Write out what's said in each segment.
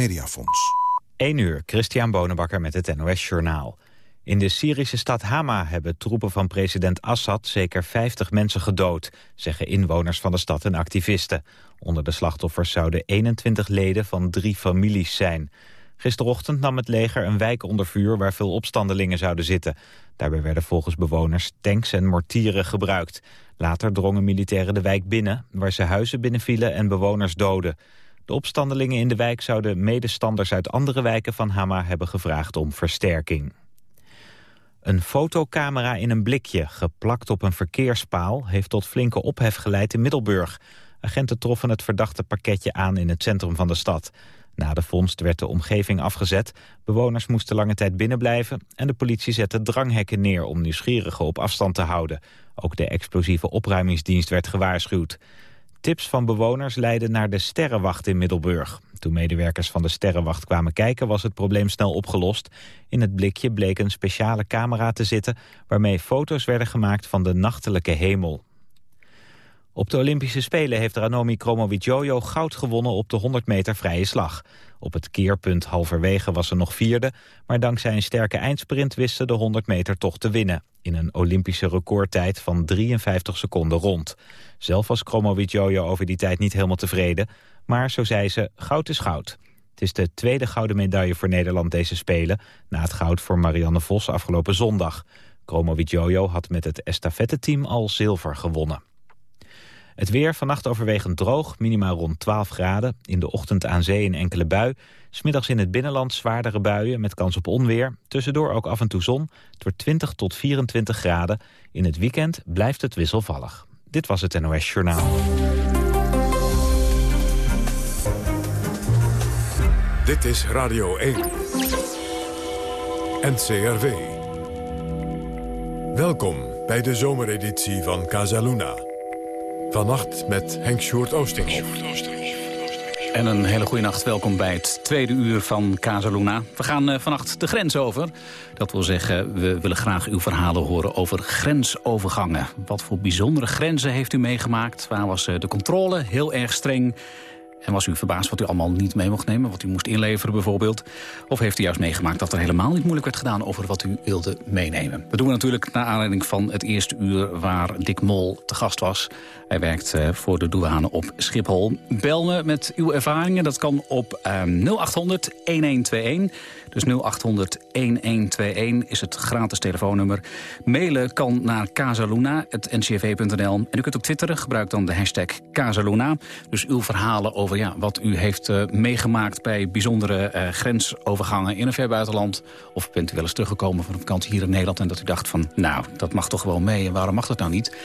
Mediafonds. 1 uur, Christian Bonenbakker met het NOS Journaal. In de Syrische stad Hama hebben troepen van president Assad zeker 50 mensen gedood, zeggen inwoners van de stad en activisten. Onder de slachtoffers zouden 21 leden van drie families zijn. Gisterochtend nam het leger een wijk onder vuur waar veel opstandelingen zouden zitten. Daarbij werden volgens bewoners tanks en mortieren gebruikt. Later drongen militairen de wijk binnen, waar ze huizen binnenvielen en bewoners doden. De opstandelingen in de wijk zouden medestanders uit andere wijken van Hama hebben gevraagd om versterking. Een fotocamera in een blikje, geplakt op een verkeerspaal... heeft tot flinke ophef geleid in Middelburg. Agenten troffen het verdachte pakketje aan in het centrum van de stad. Na de vondst werd de omgeving afgezet. Bewoners moesten lange tijd binnenblijven... en de politie zette dranghekken neer om nieuwsgierigen op afstand te houden. Ook de explosieve opruimingsdienst werd gewaarschuwd. Tips van bewoners leidden naar de Sterrenwacht in Middelburg. Toen medewerkers van de Sterrenwacht kwamen kijken was het probleem snel opgelost. In het blikje bleek een speciale camera te zitten... waarmee foto's werden gemaakt van de nachtelijke hemel. Op de Olympische Spelen heeft Ranomi Kromowidjojo goud gewonnen op de 100 meter vrije slag. Op het keerpunt halverwege was ze nog vierde, maar dankzij een sterke eindsprint wist ze de 100 meter toch te winnen. In een Olympische recordtijd van 53 seconden rond. Zelf was Kromowidjojo over die tijd niet helemaal tevreden, maar zo zei ze, goud is goud. Het is de tweede gouden medaille voor Nederland deze Spelen, na het goud voor Marianne Vos afgelopen zondag. Kromowidjojo had met het estafette-team al zilver gewonnen. Het weer vannacht overwegend droog, minimaal rond 12 graden. In de ochtend aan zee een enkele bui. Smiddags in het binnenland zwaardere buien met kans op onweer. Tussendoor ook af en toe zon. Wordt 20 tot 24 graden. In het weekend blijft het wisselvallig. Dit was het NOS Journaal. Dit is Radio 1. NCRV. Welkom bij de zomereditie van Casaluna. Vannacht met Henk Sjoerd Oosterhof. En een hele goede nacht. Welkom bij het tweede uur van Casaluna. We gaan uh, vannacht de grens over. Dat wil zeggen, we willen graag uw verhalen horen over grensovergangen. Wat voor bijzondere grenzen heeft u meegemaakt? Waar was uh, de controle heel erg streng? En was u verbaasd wat u allemaal niet mee mocht nemen? Wat u moest inleveren bijvoorbeeld? Of heeft u juist meegemaakt dat er helemaal niet moeilijk werd gedaan... over wat u wilde meenemen? Dat doen we natuurlijk naar aanleiding van het eerste uur... waar Dick Mol te gast was. Hij werkt uh, voor de douane op Schiphol. Bel me met uw ervaringen. Dat kan op uh, 0800 1121. Dus 0800 1121 is het gratis telefoonnummer. Mailen kan naar casaluna.ncv.nl. En u kunt ook twitteren. Gebruik dan de hashtag Casaluna. Dus uw verhalen over ja, wat u heeft uh, meegemaakt... bij bijzondere uh, grensovergangen in een ver buitenland. Of bent u wel eens teruggekomen van een vakantie hier in Nederland... en dat u dacht van, nou, dat mag toch gewoon mee. En waarom mag dat nou niet?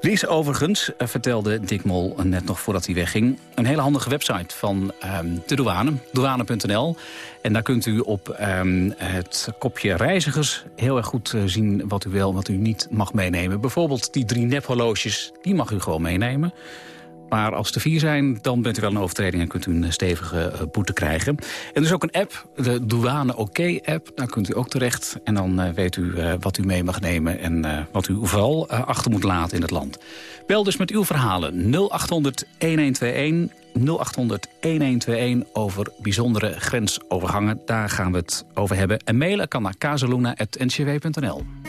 Is overigens, uh, vertelde Dick Mol net nog voordat hij wegging... een hele handige website van um, de douane, douane.nl. En daar kunt u op um, het kopje reizigers heel erg goed uh, zien wat u wel wat u niet mag meenemen. Bijvoorbeeld die drie nephorloges, die mag u gewoon meenemen. Maar als er vier zijn, dan bent u wel een overtreding... en kunt u een stevige uh, boete krijgen. En er is ook een app, de Douane OK-app. Daar kunt u ook terecht. En dan uh, weet u wat u mee mag nemen... en wat u vooral achter moet laten in het land. Bel dus met uw verhalen 0800-1121... 0800-1121 over bijzondere grensovergangen. Daar gaan we het over hebben. En mailen kan naar kazeluna.ncw.nl.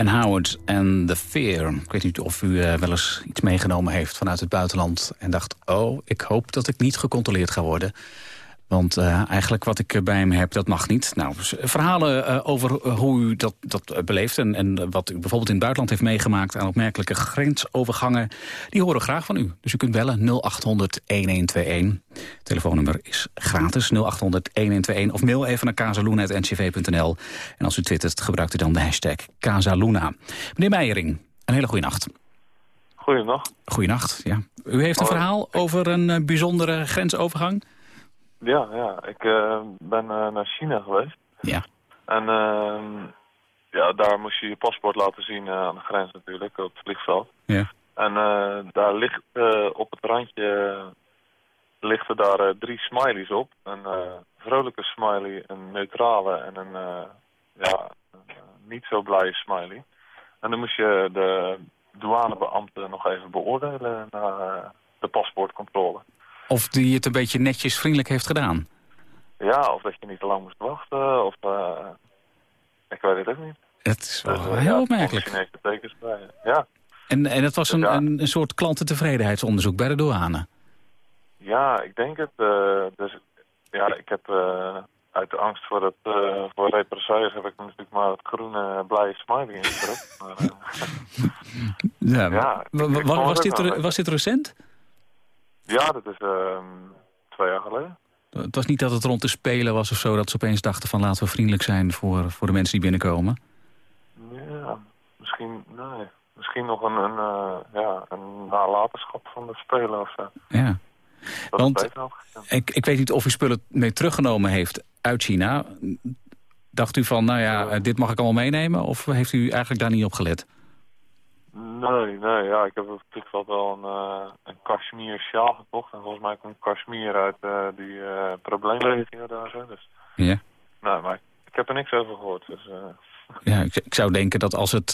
Ben Howard en The Fear. Ik weet niet of u eh, wel eens iets meegenomen heeft vanuit het buitenland... en dacht, oh, ik hoop dat ik niet gecontroleerd ga worden. Want eh, eigenlijk wat ik bij hem heb, dat mag niet. Nou, verhalen eh, over hoe u dat, dat eh, beleeft... En, en wat u bijvoorbeeld in het buitenland heeft meegemaakt... aan opmerkelijke grensovergangen, die horen graag van u. Dus u kunt bellen 0800-1121. Telefoonnummer is gratis, 0800-1121. Of mail even naar casaluna.ncv.nl. En als u twittert, gebruikt u dan de hashtag Casaluna. Meneer Meijering, een hele goede nacht. Goedendag. Goedenacht, ja. U heeft een verhaal over een eh, bijzondere grensovergang? Ja, ja. ik eh, ben eh, naar China geweest. Ja. En ehm, ja, daar moest je je paspoort laten zien eh, aan de grens natuurlijk, op het vliegveld. Ja. En eh, daar ligt eh, op het randje lichten daar drie smileys op. Een vrolijke smiley, een neutrale en een ja, niet zo blije smiley. En dan moest je de douanebeambte nog even beoordelen na eh, de paspoortcontrole. Of die het een beetje netjes vriendelijk heeft gedaan? Ja, of dat je niet te lang moest wachten, of... eh, ik weet het ook niet. Het is wel Dus, heel ja, opmerkelijk. Tekens bij. Ja. En, en het was een, Ja. een, een soort klantentevredenheidsonderzoek bij de douane. ja, ik denk het. eh, dus, ja, ik heb eh, uit de angst voor, het, eh, voor represailles heb ik natuurlijk maar het groene blije smiley ingedrukt. Ja, Ja, ik- ik was, dit, was dit recent? Ja, dat is ehm, twee jaar geleden. Het was niet dat het rond te spelen was of zo... dat ze opeens dachten van laten we vriendelijk zijn voor, voor de mensen die binnenkomen. Ja, misschien, nee, misschien nog een, een, eh, ja, een nalatenschap van de speler of zo. Ja. Dat Want-. Ik, ik weet niet of u spullen mee teruggenomen heeft uit China. Dacht u van, nou ja, dit mag ik allemaal meenemen? Of heeft u eigenlijk daar niet op gelet? Nee, nee, ja, ik heb op het vliegveld wel een, eh een kashmir sjaal gekocht. En volgens mij komt kashmir uit eh, die eh probleemregio daar zo. Dus, Ja. nee, maar ik heb er niks over gehoord. Dus, Ja, ik, ik zou denken dat als het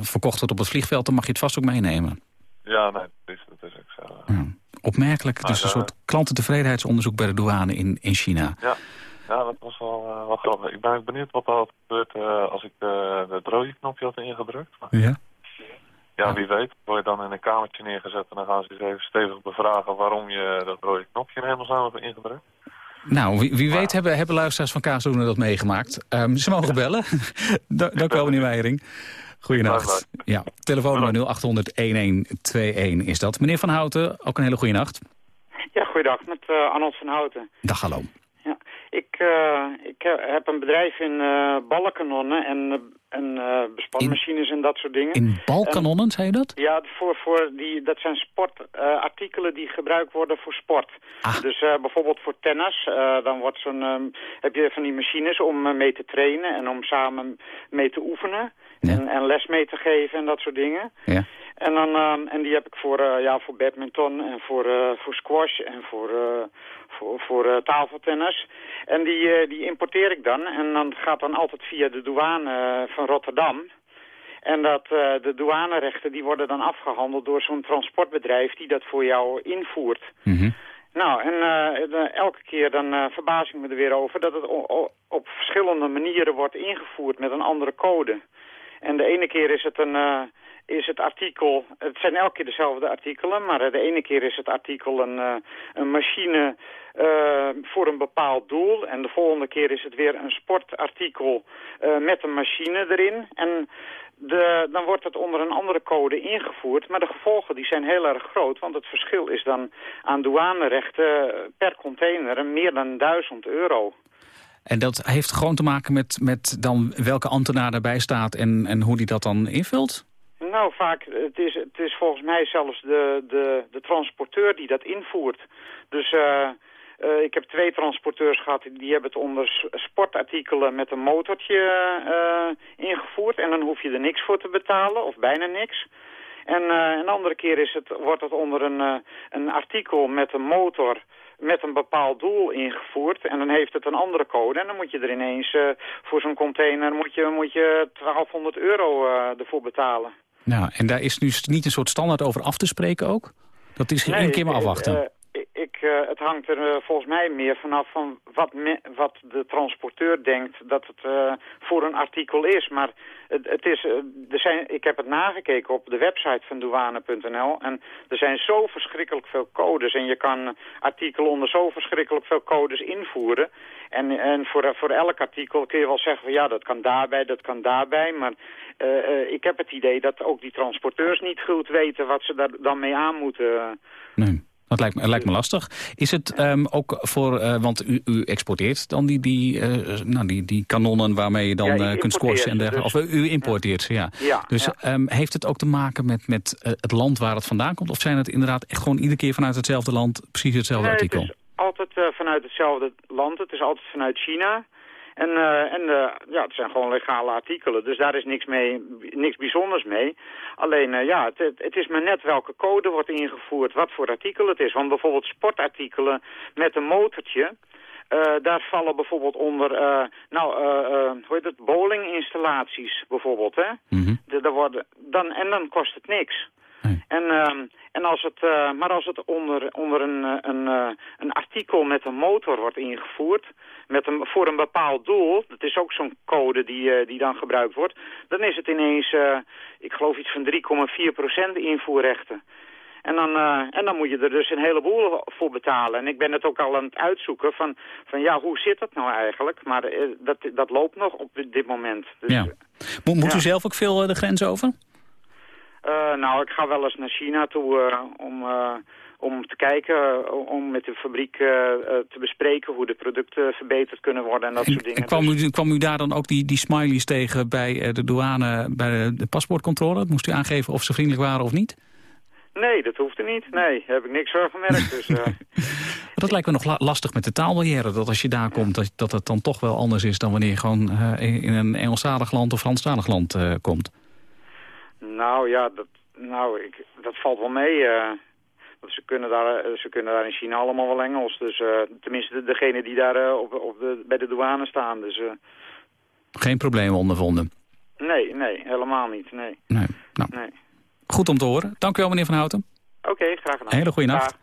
verkocht wordt op het vliegveld... dan mag je het vast ook meenemen. ja, nee, dat is, dat is ook zo. Ja. Opmerkelijk, het is een soort klantentevredenheidsonderzoek bij de douane in, in China. Ja, ja, dat was wel, eh, wel grappig. Ik ben ook benieuwd wat er had gebeurd als ik de, het rode knopje had ingedrukt. Maar, Ja? Ja, wie weet, word je dan in een kamertje neergezet en dan gaan ze eens even stevig bevragen waarom je dat rode knopje in hemelsnaam hebt ingedrukt. Nou, wie, wie weet hebben, hebben luisteraars van Kaasdoenen dat meegemaakt. Ehm, ze mogen bellen. Da- Dank u wel, meneer Weijering. Goedenacht. Ja, telefoonnummer 0800-1121 is dat. Meneer Van Houten, ook een hele goede nacht. Ja, goeiedag, met eh, Arnold van Houten. Dag, hallo. Ja, ik, eh, ik he- heb een bedrijf in ballenkanonnen en, eh, en bespanmachines en dat soort dingen. In balkanonnen, zei je dat? Ja, voor, voor die, dat zijn sportartikelen die gebruikt worden voor sport. Ah. Dus bijvoorbeeld voor tennis, dan wordt zo'n, ehm, heb je van die machines om mee te trainen en om samen mee te oefenen. Ja. En, en les mee te geven en dat soort dingen. Ja. En, dan, ehm, en die heb ik voor, eh, ja, voor badminton en voor, eh, voor squash en voor, eh, voor, voor tafeltennis. En die, die importeer ik dan. En dan gaat dan altijd via de douane van Rotterdam. En dat, eh, de douanerechten die worden dan afgehandeld door zo'n transportbedrijf die dat voor jou invoert. Mhm. Nou, en elke keer dan eh, verbaas ik me er weer over dat het op verschillende manieren wordt ingevoerd met een andere code. En de ene keer is het een... eh, is het artikel, het zijn elke keer dezelfde artikelen, maar eh, de ene keer is het artikel een, eh, een machine voor een bepaald doel. En de volgende keer is het weer een sportartikel met een machine erin. En de, dan wordt het onder een andere code ingevoerd. Maar de gevolgen die zijn heel erg groot. Want het verschil is dan aan douanerechten per container meer dan 1000 euro. En dat heeft gewoon te maken met, met dan welke ambtenaar daarbij staat en, en hoe die dat dan invult? Nou, vaak, het is, het is volgens mij zelfs de, de, de transporteur die dat invoert. Dus eh, eh, ik heb twee transporteurs gehad, die hebben het onder sportartikelen met een motortje eh, ingevoerd. En dan hoef je er niks voor te betalen, of bijna niks. En een andere keer is het, wordt het onder een, een artikel met een motor met een bepaald doel ingevoerd. En dan heeft het een andere code. En dan moet je er ineens eh, voor zo'n container moet je, moet je 1200 euro eh, ervoor betalen. Nou, en daar is nu niet een soort standaard over af te spreken ook? Dat is Nee, één keer maar ik- afwachten. Ik, eh, het hangt er eh, volgens mij meer vanaf van wat, me- wat de transporteur denkt dat het eh, voor een artikel is. Maar het, het is, er zijn, ik heb het nagekeken op de website van douane.nl en er zijn zo verschrikkelijk veel codes. En je kan artikelen onder zo verschrikkelijk veel codes invoeren. En, en voor, voor elk artikel kun je wel zeggen van ja, dat kan daarbij, dat kan daarbij. Maar ik heb het idee dat ook die transporteurs niet goed weten wat ze daar dan mee aan moeten. Nee. Dat lijkt me, lijkt me lastig. Is het ehm, ook voor, eh, want u, u exporteert dan die, die, eh, nou, die, die kanonnen waarmee je dan Ja, eh, kunt squashen en dergelijke. dus- Of u importeert ze, ja. Ja, Dus ja. ehm, heeft het ook te maken met, met het land waar het vandaan komt? Of zijn het inderdaad echt gewoon iedere keer vanuit hetzelfde land precies hetzelfde Nee, artikel? Het is altijd vanuit hetzelfde land. Het is altijd vanuit China. En, eh, en eh, ja, het zijn gewoon legale artikelen. Dus daar is niks, mee, niks bijzonders mee. Alleen, eh, ja, het, het, is maar net welke code wordt ingevoerd, wat voor artikel het is. Want bijvoorbeeld sportartikelen met een motortje... daar vallen bijvoorbeeld onder, nou, hoe heet het, bowlinginstallaties bijvoorbeeld, hè? De, daar worden, dan, en dan kost het niks. Nee. En, ehm, en als het, eh, maar als het onder, onder een, eh, een, eh, een artikel met een motor wordt ingevoerd, met een, voor een bepaald doel, dat is ook zo'n code die, die dan gebruikt wordt, dan is het ineens, ik geloof iets van 3,4% invoerrechten. En dan, en dan moet je er dus een heleboel voor betalen. En ik ben het ook al aan het uitzoeken van, van ja, hoe zit dat nou eigenlijk? Maar dat, dat loopt nog op dit moment. Dus, Ja. Mo- moet u zelf ook veel de grens over? Eh, nou, ik ga wel eens naar China toe eh, om, eh, om te kijken, om met de fabriek te bespreken hoe de producten verbeterd kunnen worden en dat soort En, dingen. en kwam, Dus- u, kwam u daar dan ook die, die smileys tegen bij de douane, bij de, de paspoortcontrole? Moest u aangeven of ze vriendelijk waren of niet? Nee, dat hoeft er niet. Nee, daar heb ik niks van gemerkt. Dus, Dat lijkt me nog la- lastig met de taalbarrière. Dat als je daar komt, dat, dat het dan toch wel anders is... dan wanneer je gewoon in een Engelstalig land of Franstalig land komt. Nou ja, dat, nou, ik, dat valt wel mee. eh. Want ze, kunnen daar, eh, ze kunnen daar in China allemaal wel Engels. Dus eh, tenminste de- degene die daar op, op de, bij de douane staan. Dus Geen problemen ondervonden. nee, nee, helemaal niet. Nee, Nee. Nou, nee. goed om te horen. Dank u wel, meneer Van Houten. Oké, graag gedaan. Een hele goede nacht.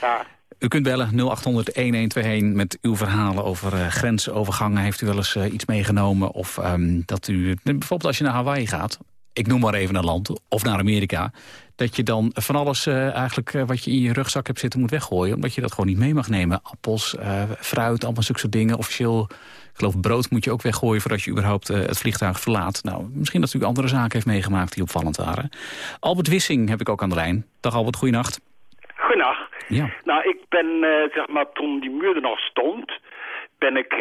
Dag. U kunt bellen 0800-1121 met uw verhalen over grensovergangen. Heeft u wel eens iets meegenomen? Of ehm, dat u, bijvoorbeeld als je naar Hawaii gaat, ik noem maar even een land, of naar Amerika... dat je dan van alles eh, eigenlijk eh, wat je in je rugzak hebt zitten moet weggooien... omdat je dat gewoon niet mee mag nemen. Appels, eh, fruit, allemaal zulke soort dingen. Officieel, ik geloof brood moet je ook weggooien... voordat je überhaupt het vliegtuig verlaat. Nou, misschien dat u andere zaken heeft meegemaakt die opvallend waren. Albert Wissing heb ik ook aan de lijn. Dag Albert, goeienacht. Goedendag. Ja. Nou, ik ben, zeg maar, toen die muur er nog stond... ben ik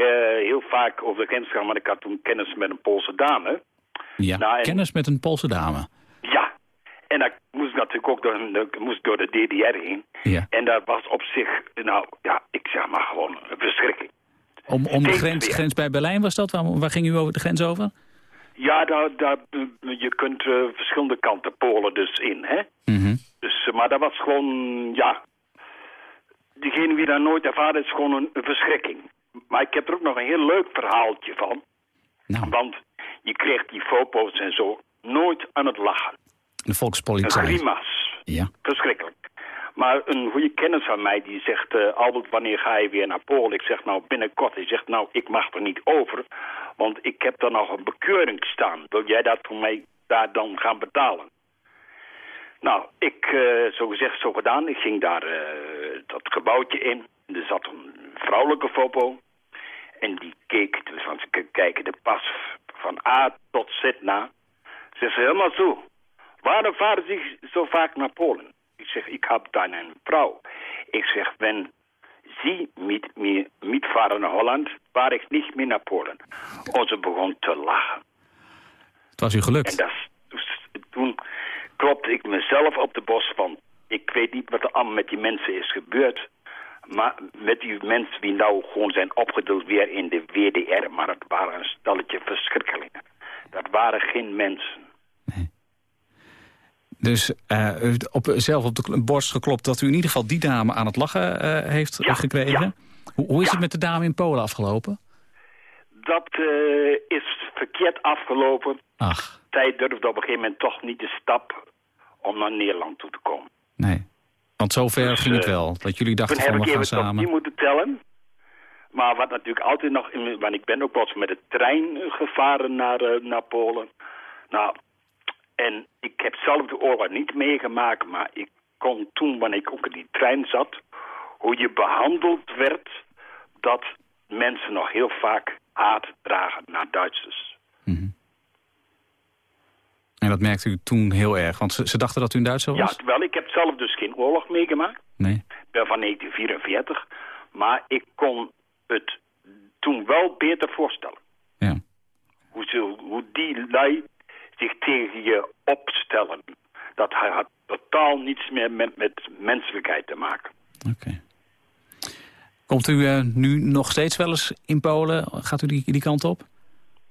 heel vaak over de grens gegaan... maar ik had toen kennis met een Poolse dame. Ja. Nou, en- Kennis met een Poolse dame. Ja. En dan moest natuurlijk ook door, moest door de DDR heen. Ja. En dat was op zich, nou ja, ik zeg maar gewoon een verschrikking. Om, om de grens, grens bij Berlijn was dat? Waar, waar ging u over de grens over? Ja, daar, daar, je kunt eh, verschillende kanten Polen dus in, hè. Mhm. Dus, eh, maar dat was gewoon, ja... Diegene die dat nooit ervaren is gewoon een, een verschrikking. Maar ik heb er ook nog een heel leuk verhaaltje van. Nou, Want je kreeg die fopo's en zo nooit aan het lachen. de Een volkspolitie. grimas. Ja. Verschrikkelijk. Maar een goede kennis van mij die zegt... eh Albert, wanneer ga je weer naar Polen? Ik zeg nou binnenkort. Hij zegt nou, ik mag er niet over. Want ik heb daar nog een bekeuring staan. Wil jij dat voor mij daar dan gaan betalen? Nou, ik, eh, zo gezegd, zo gedaan. Ik ging daar eh, dat gebouwtje in. Er zat een vrouwelijke foto. En die keek, dus want ze kijken de pas van A tot Z na. Ze zei helemaal zo. Waarom varen ze zo vaak naar Polen? Ik zeg, ik heb daar een vrouw. Ik zeg, wenn sie mit mir mitfahren naar Holland, vaar ik niet meer naar Polen. En ze begon te lachen. Het was u En gelukt. dat, is- dus toen klopte ik mezelf op de bos van... ik weet niet wat er allemaal met die mensen is gebeurd... maar met die mensen die nou gewoon zijn opgedeeld weer in de WDR... maar het waren een stelletje verschrikkelingen. Dat waren geen mensen. Dus eh, u heeft op, zelf op de borst geklopt dat u in ieder geval die dame aan het lachen eh, heeft Ja, gekregen. ja. Hoe, hoe is Ja. het met de dame in Polen afgelopen? Dat eh, is verkeerd afgelopen. Ach, Zij durfde op een gegeven moment toch niet de stap om naar Nederland toe te komen. nee. Want zover Dus, ging het eh, wel. Dat jullie dachten Toen van heb we ik gaan even tot samen. die moeten tellen. Maar wat natuurlijk altijd nog... In, want ik ben ook eens met de trein gevaren naar, eh, naar Polen. Nou, en ik heb zelf de oorlog niet meegemaakt... maar ik kon toen, wanneer ik ook in die trein zat... hoe je behandeld werd... dat mensen nog heel vaak haat dragen naar Duitsers. En dat merkte u toen heel erg. Want ze, ze dachten dat u een Duitser Ja, was? terwijl ik heb zelf dus geen oorlog meegemaakt. Nee. Ik ben van 1944. Maar ik kon het toen wel beter voorstellen. Ja. Hoe, ze, hoe die lui zich tegen je opstellen. Dat hij had totaal niets meer met, met menselijkheid te maken. Oké. Komt u eh, nu nog steeds wel eens in Polen? Gaat u die, die kant op?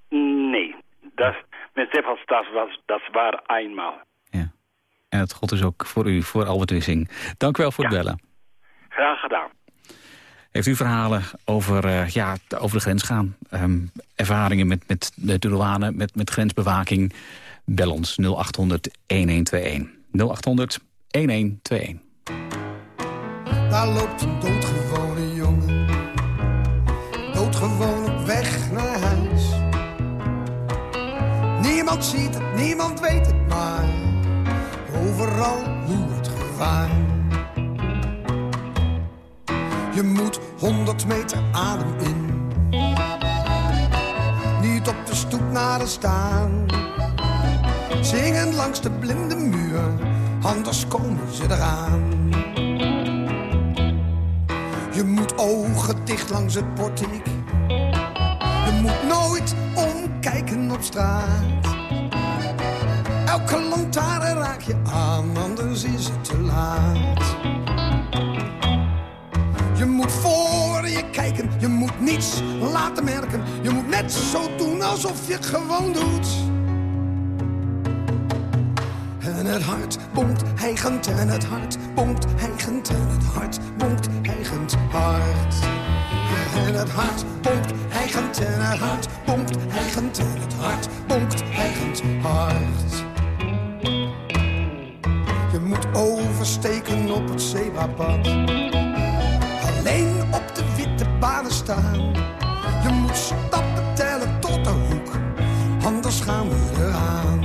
Nee, dat, zegt als dat was, dat waren eenmaal. Ja. En het god is ook voor u, voor Albert Wissing. Dank u wel voor het bellen. Graag gedaan. Heeft u verhalen over, eh, ja, over de grens gaan? Ehm, ervaringen met, met de douane, met, met grensbewaking? Bel ons 0800 1121. 0800 1121. Daar loopt een doodgewone Niemand ziet het, niemand weet het, maar overal loert gevaar. Je moet honderd meter adem in. Niet op de stoep naar de staan. Zingen langs de blinde muur, anders komen ze eraan. Je moet ogen dicht langs het portiek. Je moet nooit omkijken op straat. Elke lantaarn raak je aan, anders is het te laat. Je moet voor je kijken, je moet niets laten merken. Je moet net zo doen alsof je het gewoon doet. En het hart bonkt hijgend en het hart bonkt hijgend en het hart bonkt hijgend hard. En het hart bonkt hijgend en het hart bonkt hijgend en het hart bonkt hijgend hard. Oversteken op het zebrapad. Alleen op de witte banen staan. Je moet stappen tellen tot de hoek, anders gaan we eraan.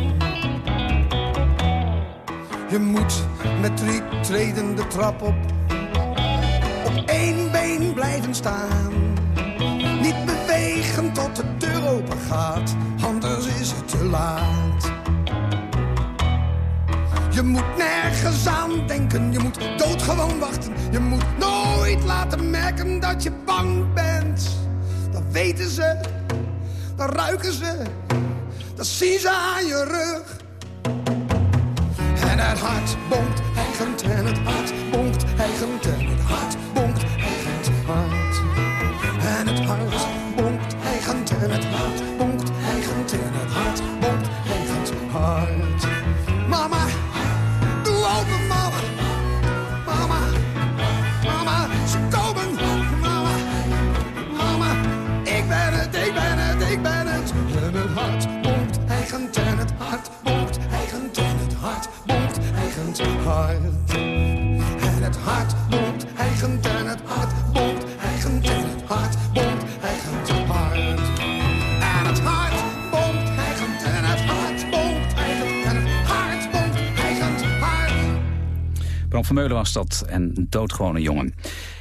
Je moet met drie treden de trap op. Op één been blijven staan. Niet bewegen tot de deur open gaat, anders is het te laat. Je moet nergens aan denken, je moet doodgewoon wachten. Je moet nooit laten merken dat je bang bent. Dat weten ze, dat ruiken ze, dat zien ze aan je rug. En het hart bonkt hijgend en het hart bonkt hijgend en het hart bonkt hijgend hart. En het hart Bram van Meulen was dat en doodgewone jongen.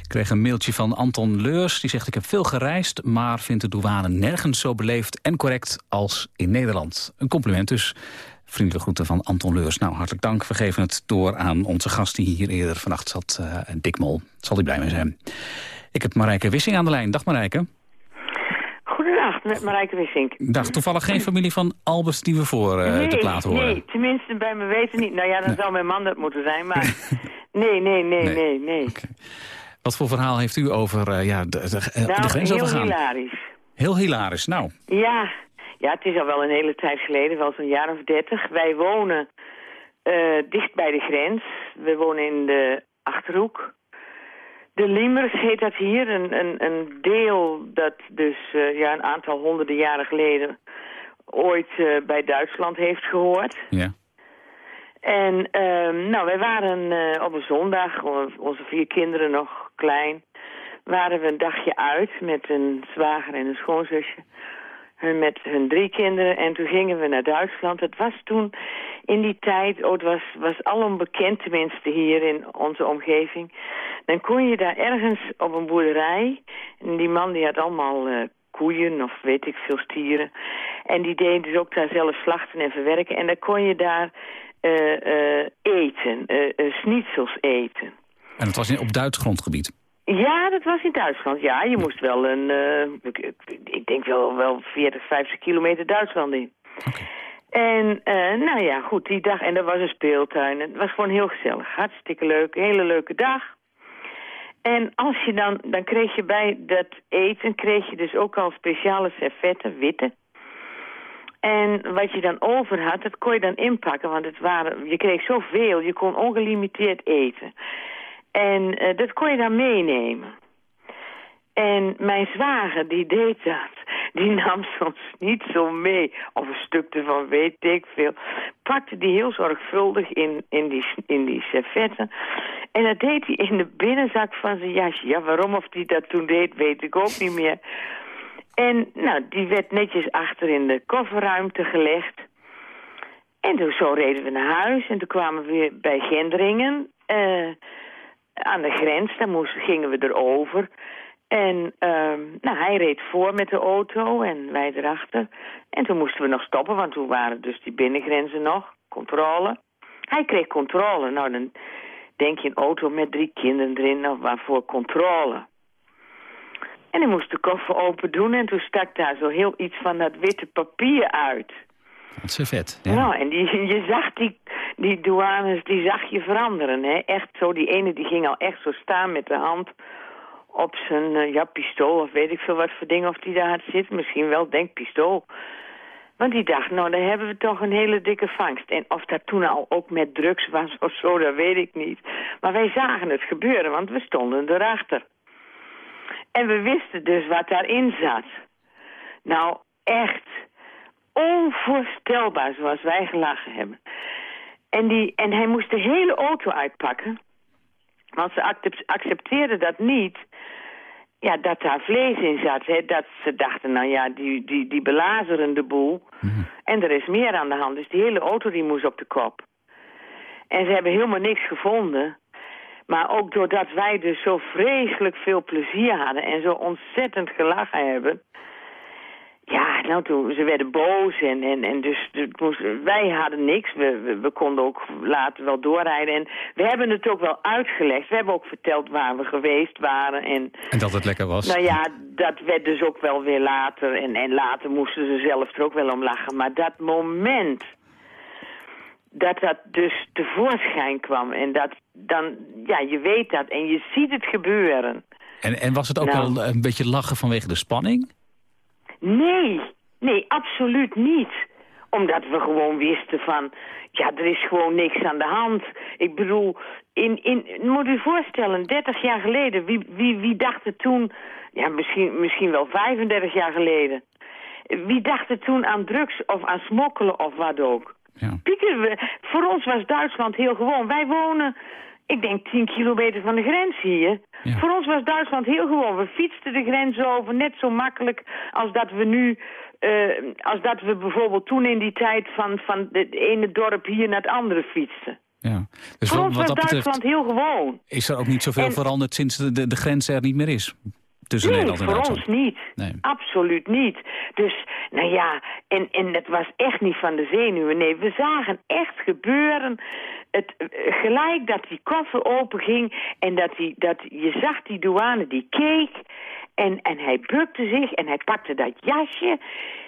Ik kreeg een mailtje van Anton Leurs. Die zegt ik heb veel gereisd, maar vind de douane nergens zo beleefd en correct als in Nederland. Een compliment dus. Vriendelijke groeten van Anton Leurs. Nou, hartelijk dank. We geven het door aan onze gast die hier eerder vannacht zat, eh Dick Mol. Zal hij blij mee zijn. Ik heb Marijke Wissing aan de lijn. Dag Marijke. Met Marijke Wissink. Dag, toevallig geen familie van Albers die we voor eh, de plaat horen. nee, tenminste bij me weten niet. Nou ja, dan zou mijn man dat moeten zijn, maar... nee, nee, nee, Nee. nee, nee. Wat voor verhaal heeft u over eh, ja, de, de, eh, Nou, de grens heel hilarisch. Heel hilarisch. Nou, Ja, ja, het is al wel een hele tijd geleden, wel zo'n jaar of dertig. Wij wonen dicht bij de grens. We wonen in de Achterhoek. De Liemers heet dat hier, een, een, een deel dat dus eh, ja, een aantal honderden jaren geleden ooit eh, bij Duitsland heeft gehoord. ja. En ehm, nou, wij waren eh, op een zondag, on- onze vier kinderen nog klein, waren we een dagje uit met een zwager en een schoonzusje. Met hun drie kinderen en toen gingen we naar Duitsland. Het was toen in die tijd, oh, het was, was alom bekend tenminste hier in onze omgeving. Dan kon je daar ergens op een boerderij, en die man die had allemaal eh, koeien of weet ik veel stieren. En die deed dus ook daar zelf slachten en verwerken. En dan kon je daar eh, eh, eten, eh, schnitzels eten. En het was in, op Duits grondgebied. Ja, dat was in Duitsland. Ja, je moest wel een, ik, ik- ik denk wel, wel 40, 50 kilometer Duitsland in. En eh, nou ja, goed, die dag, en er was een speeltuin. Het was gewoon heel gezellig, hartstikke leuk, hele leuke dag. En als je dan, dan kreeg je bij dat eten, kreeg je dus ook al speciale servetten, witte. En wat je dan over had, dat kon je dan inpakken, want het waren, je kreeg zoveel, je kon ongelimiteerd eten. En eh, dat kon je dan meenemen. En mijn zwager, die deed dat. Die nam soms niet zo mee. Of een stuk ervan, weet ik veel. Pakte die heel zorgvuldig in, in, die, in die servetten. En dat deed hij in de binnenzak van zijn jasje. Ja, waarom of hij dat toen deed, weet ik ook niet meer. En nou, die werd netjes achter in de kofferruimte gelegd. En toen zo reden we naar huis. En toen kwamen we weer bij Gendringen. eh, aan de grens, daar moesten, gingen we erover. En ehm, nou, hij reed voor met de auto en wij erachter. En toen moesten we nog stoppen, want toen waren dus die binnengrenzen nog. Controle. Hij kreeg controle. Nou, dan denk je een auto met drie kinderen erin, nou, waarvoor controle? En hij moest de koffer open doen en toen stak daar zo heel iets van dat witte papier uit. Het servet. Ja. Nou, en die, je zag die, die douanes, die zag je veranderen, hè. Echt zo, die ene die ging al echt zo staan met de hand op zijn, eh, ja, pistool of weet ik veel wat voor ding of die daar zitten. Misschien wel, denk pistool. Want die dacht, nou, dan hebben we toch een hele dikke vangst. En of dat toen al ook met drugs was of zo, dat weet ik niet. Maar wij zagen het gebeuren, want we stonden erachter. En we wisten dus wat daarin zat. Nou, echt onvoorstelbaar zoals wij gelachen hebben. En, die, en hij moest de hele auto uitpakken. Want ze accept- accepteerden dat niet. Ja, dat daar vlees in zat. Hè, dat ze dachten, nou ja, die, die, die belazeren de boel. En er is meer aan de hand. Dus die hele auto die moest op de kop. En ze hebben helemaal niks gevonden. Maar ook doordat wij dus zo vreselijk veel plezier hadden... en zo ontzettend gelachen hebben... Ja, nou toen, ze werden boos en, en, en dus moest, wij hadden niks. We, we, we konden ook later wel doorrijden. En we hebben het ook wel uitgelegd. We hebben ook verteld waar we geweest waren. En En dat het lekker was. nou ja, dat werd dus ook wel weer later. En, en later moesten ze zelf er ook wel om lachen. Maar dat moment dat dat dus tevoorschijn kwam. En dat dan, ja, je weet dat en je ziet het gebeuren. En, en was het ook Nou. wel een beetje lachen vanwege de spanning? Nee, nee, absoluut niet. Omdat we gewoon wisten van, ja, er is gewoon niks aan de hand. Ik bedoel, in, in, moet u voorstellen, 30 jaar geleden, wie, wie, wie dacht er toen, ja, misschien, misschien wel 35 jaar geleden. Wie dacht er toen aan drugs of aan smokkelen of wat ook? Ja. Pieter, we, voor ons was Duitsland heel gewoon. Wij wonen, ik denk 10 kilometer van de grens hier. Ja. Voor ons was Duitsland heel gewoon. We fietsten de grens over net zo makkelijk als dat we nu... eh, als dat we bijvoorbeeld toen in die tijd van, van het ene dorp hier naar het andere fietsten. Ja. Dus Voor ons wat was dat betreft Duitsland heel gewoon. is er ook niet zoveel En- veranderd sinds de, de, de grens er niet meer is. Tussen Nee, Nederland en voor Duitsland. ons niet. Nee. Absoluut niet. Dus, nou ja, en, en het was echt niet van de zenuwen. Nee, we zagen echt gebeuren. Het, gelijk dat die koffer openging en dat, die, dat je zag die douane, die keek. En, en hij bukte zich en hij pakte dat jasje.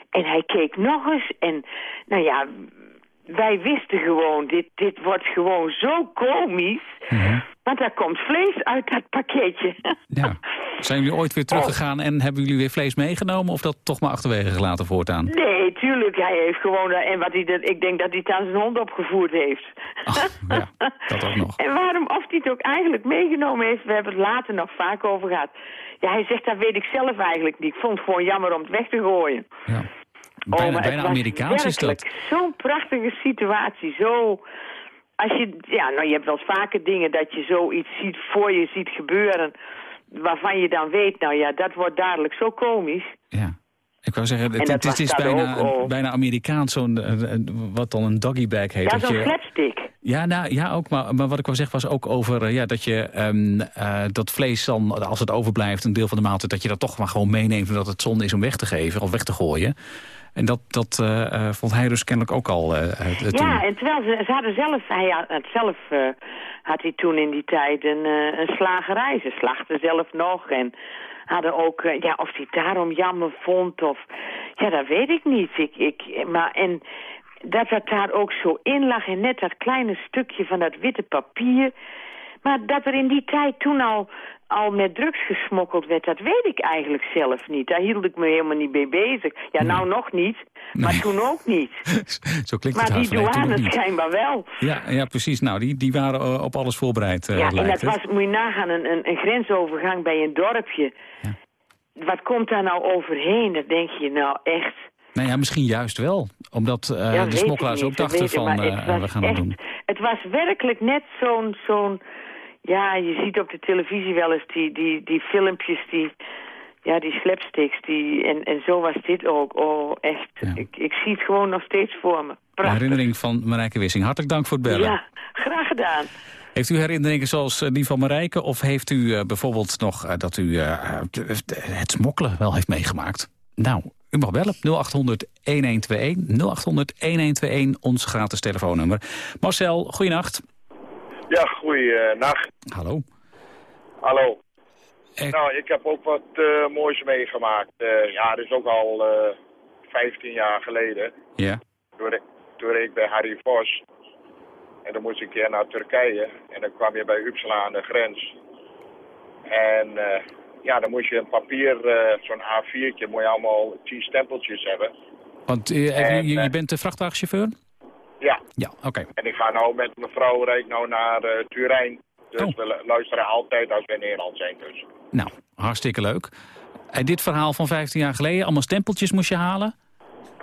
En hij keek nog eens. En nou ja, wij wisten gewoon, dit, dit wordt gewoon zo komisch. Mhm. Want daar komt vlees uit dat pakketje. Ja. Zijn jullie ooit weer teruggegaan en hebben jullie weer vlees meegenomen... of dat toch maar achterwege gelaten voortaan? Nee, tuurlijk. Hij heeft gewoon... eh, En wat hij, ik denk dat hij het aan zijn hond opgevoerd heeft. Ach, ja, dat ook nog. En waarom, of hij het ook eigenlijk meegenomen heeft, we hebben het later nog vaak over gehad. Ja, hij zegt, dat weet ik zelf eigenlijk niet. Ik vond het gewoon jammer om het weg te gooien. Ja. Oh, Bijna, maar het bijna Amerikaans is dat. Zo'n prachtige situatie. Zo... Als je, ja, nou, je hebt wel eens vaker dingen dat je zoiets ziet, voor je ziet gebeuren... waarvan je dan weet, nou ja, dat wordt dadelijk zo komisch. Ja. Ik wou zeggen, het, is bijna, ook bijna Amerikaans, zo'n, eh, eh, wat dan een doggybag heet. Ja, zo'n je, flapstick. ja, nou, ja, ook. Maar, maar wat ik wou zeggen was ook over eh, ja, dat je ehm, eh, dat vlees dan, als het overblijft, een deel van de maaltijd, dat je dat toch maar gewoon meeneemt omdat het zonde is om weg te geven of weg te gooien. En dat, dat eh, eh, vond hij dus kennelijk ook al eh, toen. Ja, en terwijl ze, ze hadden zelf, hij had zelf, had hij toen in die tijd een, een slagerij. Ze slachten zelf nog en hadden ook, ja, of hij het daarom jammer vond of, ja, dat weet ik niet. Ik, ik, maar, en dat dat daar ook zo in lag en net dat kleine stukje van dat witte papier. Maar dat er in die tijd toen al, al met drugs gesmokkeld werd, dat weet ik eigenlijk zelf niet. Daar hield ik me helemaal niet mee bezig. Ja, nou nog niet, maar Nee. toen ook niet. Zo klinkt Maar het die douane schijnbaar wel. Ja, ja, precies. Nou, die, die waren eh, op alles voorbereid, eh, ja, en dat het. was, moet je nagaan, een, een, een grensovergang bij een dorpje. Wat komt daar nou overheen? Dat denk je nou echt... Nou ja, misschien juist wel. Omdat eh, ja, de smokkelaars ook dachten van, was we gaan doen. Het was werkelijk net zo'n... zo'n ja, je ziet op de televisie wel eens die, die, die filmpjes, die... Ja, die slapsticks, die, en, en zo was dit ook. Oh, echt. Ja. Ik, ik zie het gewoon nog steeds voor me. Herinnering van Marijke Wissing. Hartelijk dank voor het bellen. Ja, graag gedaan. Heeft u herinneringen zoals eh, die van Marijke? Of heeft u eh, bijvoorbeeld nog eh, dat u het smokkelen wel heeft meegemaakt? Nou, u mag bellen. 0800-1121. 0800-1121, ons gratis telefoonnummer. Marcel, goeienacht. Ja, goeienacht. Hallo. Hallo. Eh, Nou, ik heb ook wat eh, moois meegemaakt. Eh, ja, dat is ook al eh 15 jaar geleden. Ja. Toen, ik- toen ik bij Harry Vos. En dan moest ik een keer naar Turkije. En dan kwam je bij Uppsala aan de grens. En eh, ja, dan moest je een papier, eh, zo'n A4'tje, moet je allemaal 10 stempeltjes hebben. Want eh, En, je, je eh, bent de vrachtwagenchauffeur? Ja, Ja, oké. en ik ga nou met mijn vrouw nou naar eh, Turijn. Dus Oh. we lu- luisteren altijd als we in Nederland zijn dus. Nou, hartstikke leuk. En dit verhaal van 15 jaar geleden, allemaal stempeltjes moest je halen?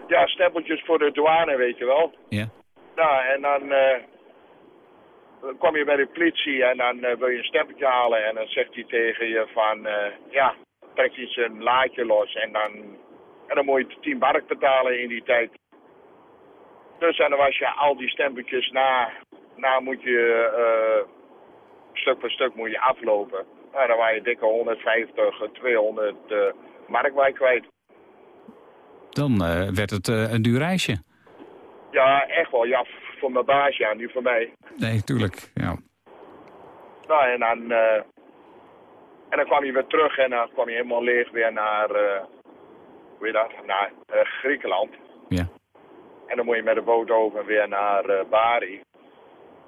Ja, stempeltjes voor de douane, weet je wel. Ja. Nou, en dan eh, dan kom je bij de politie en dan eh, wil je een stempeltje halen. En dan zegt hij tegen je van, ja, trek je zijn laadje los. En dan, en dan moet je 10 bark betalen in die tijd. Dus en dan was je al die stempeltjes na, na moet je, eh, stuk voor stuk moet je aflopen. Nou, dan waren je dikke 150, 200 eh mark waar je kwijt. Dan eh, werd het eh, een duur reisje. Ja, echt wel. Ja, voor mijn baas, ja, niet voor mij. Nee, tuurlijk. Ja. Nou, en dan, en dan kwam je weer terug en dan kwam je helemaal leeg weer naar, eh, hoe heet dat, naar Griekenland. En dan moet je met de boot over weer naar eh, Bari.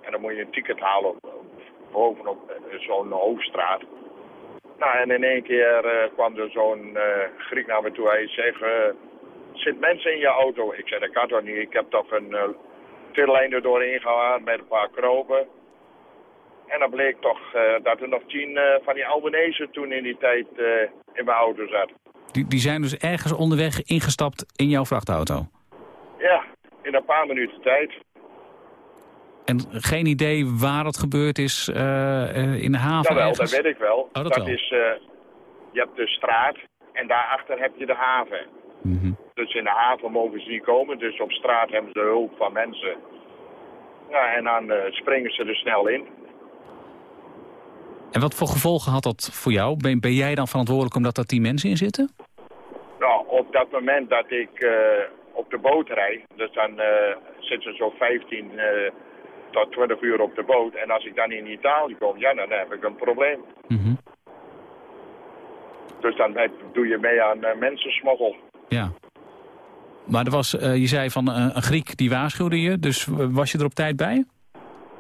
En dan moet je een ticket halen op, op- bovenop eh, zo'n hoofdstraat. Nou, en in één keer eh, kwam er zo'n Griek naar me toe. Hij zegt, zit mensen in je auto? Ik zei, dat kan toch niet? Ik heb toch een uh, tillijn er doorheen gehaald met een paar knopen. En dan bleek toch dat er nog tien van die Albanese toen in die tijd in mijn auto zat. Die, die zijn dus ergens onderweg ingestapt in jouw vrachtauto. Ja, in een paar minuten tijd. En geen idee waar het gebeurd is eh, eh, in de haven Jawel, dat weet ik wel. Oh, dat wel. is, eh, je hebt de straat en daarachter heb je de haven. Dus in de haven mogen ze niet komen, dus op straat hebben ze hulp van mensen. Ja, en dan springen ze er snel in. En wat voor gevolgen had dat voor jou? Ben, ben jij dan verantwoordelijk omdat er tien mensen in zitten? Nou, op dat moment dat ik op de boot rijd, dus dan eh, zitten ze zo 15 eh, tot 20 uur op de boot. En als ik dan in Italië kom, ja, dan heb ik een probleem. Mhm. Dus dan heb- doe je mee aan mensensmokkel. Ja. Maar er was, je zei van een Griek die waarschuwde je, dus was je er op tijd bij?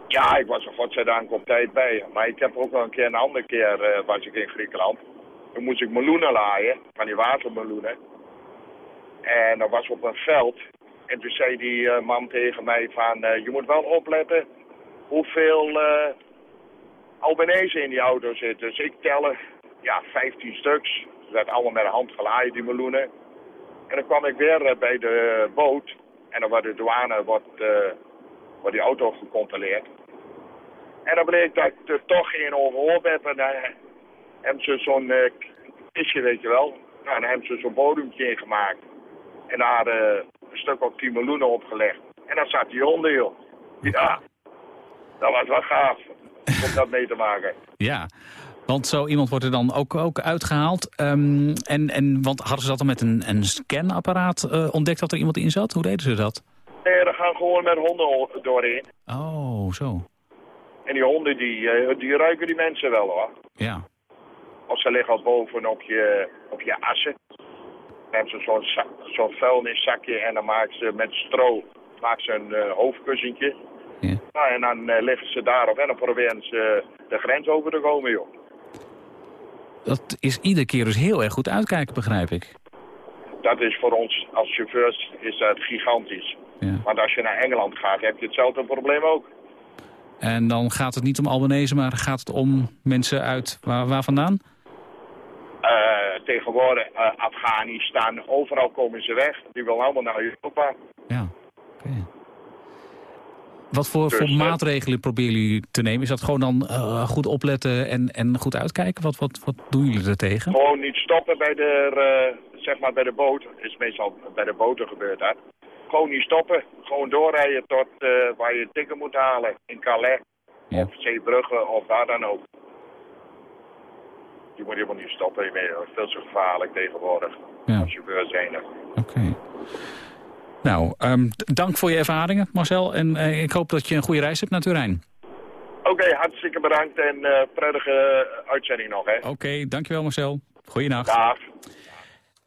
Ja, ik was er godzijdank op tijd bij. Maar ik heb ook wel een keer een andere keer was ik in Griekenland. Toen moest ik meloenen laaien, van die watermeloenen. En dat was op een veld. En toen zei die eh, man tegen mij van, eh, je moet wel opletten hoeveel eh Albanese in die auto zit. Dus ik telde, ja, 15 stuks. Ze werd allemaal met de hand gelaaid, die meloenen. En dan kwam ik weer bij de boot. En dan wordt de douane wordt, wordt die auto gecontroleerd. En dan bleek dat ik er toch geen overhoop heb. En dan hebben ze zo'n kistje, weet je wel. Nou, dan hebben ze zo'n bodempje in gemaakt. En daar een stuk op 10 meloenen opgelegd. En dan zat die onder, joh. Ja, dat was wel gaaf om dat mee te maken. Ja, want zo iemand wordt er dan ook, ook uitgehaald. Ehm, en, en, want hadden ze dat dan met een, een scanapparaat eh, ontdekt dat er iemand in zat? Hoe deden ze dat? Nee, dan gaan gewoon met honden doorheen. Oh, zo. En die honden, die, eh, die ruiken die mensen wel, hoor. Ja. Of ze liggen al boven op je, op je assen. Dan hebben ze zo'n zo'n vuilniszakje en dan maken ze met stro maken ze een eh, hoofdkussentje. Ja. Nou, en dan eh, liggen ze daarop en dan proberen ze de grens over te komen, joh. Dat is iedere keer dus heel erg goed uitkijken, begrijp ik. Dat is voor ons als chauffeurs is dat gigantisch. Ja. Want als je naar Engeland gaat, heb je hetzelfde probleem ook. En dan gaat het niet om Albanese, maar gaat het om mensen uit waar, waar vandaan? Eh, tegenwoordig eh, Afghanistan, overal komen ze weg. Die willen allemaal naar Europa. Ja. Oké. Wat voor, Dus, voor eh, maatregelen proberen jullie te nemen? Is dat gewoon dan goed opletten en, en goed uitkijken? Wat, wat, wat doen jullie er tegen? Gewoon niet stoppen bij de, zeg maar bij de boot. is meestal bij de boten gebeurt dat. Gewoon niet stoppen. Gewoon doorrijden tot waar je tikken moet halen. In Calais Ja. of Zeebrugge of waar dan ook. Je moet helemaal niet stoppen. Je bent veel te gevaarlijk tegenwoordig. Ja. Als chauffeur zijn. Oké. Nou, ehm, dank voor je ervaringen, Marcel. En eh, ik hoop dat je een goede reis hebt naar Turijn. Oké, hartstikke bedankt en eh, prettige eh, uitzending nog. Hè. Oké, dankjewel Marcel. Goeienacht. Dag.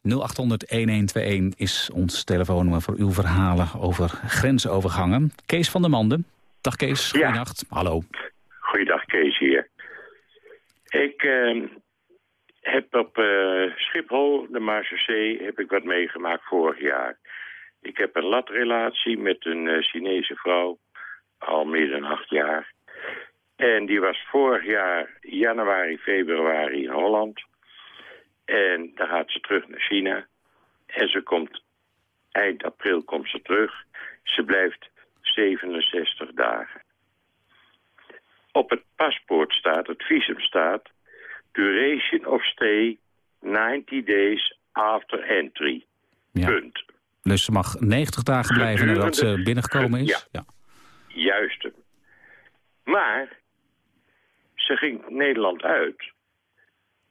0800-1121 is ons telefoonnummer voor uw verhalen over grensovergangen. Kees van der Manden. Dag Kees, Ja. goeienacht. Hallo. Goeiedag, Kees hier. Ik eh, heb op eh, Schiphol, de Marseillais, heb ik wat meegemaakt vorig jaar. Ik heb een latrelatie met een eh, Chinese vrouw, al meer dan acht jaar. En die was vorig jaar januari, februari in Holland. En dan gaat ze terug naar China. En ze komt, eind april komt ze terug. Ze blijft 67 dagen. Op het paspoort staat, het visum staat... duration of stay 90 days after entry. Ja. Punt. Dus ze mag 90 dagen blijven nadat ze binnengekomen is? Ja. Juist. Maar ze ging Nederland uit.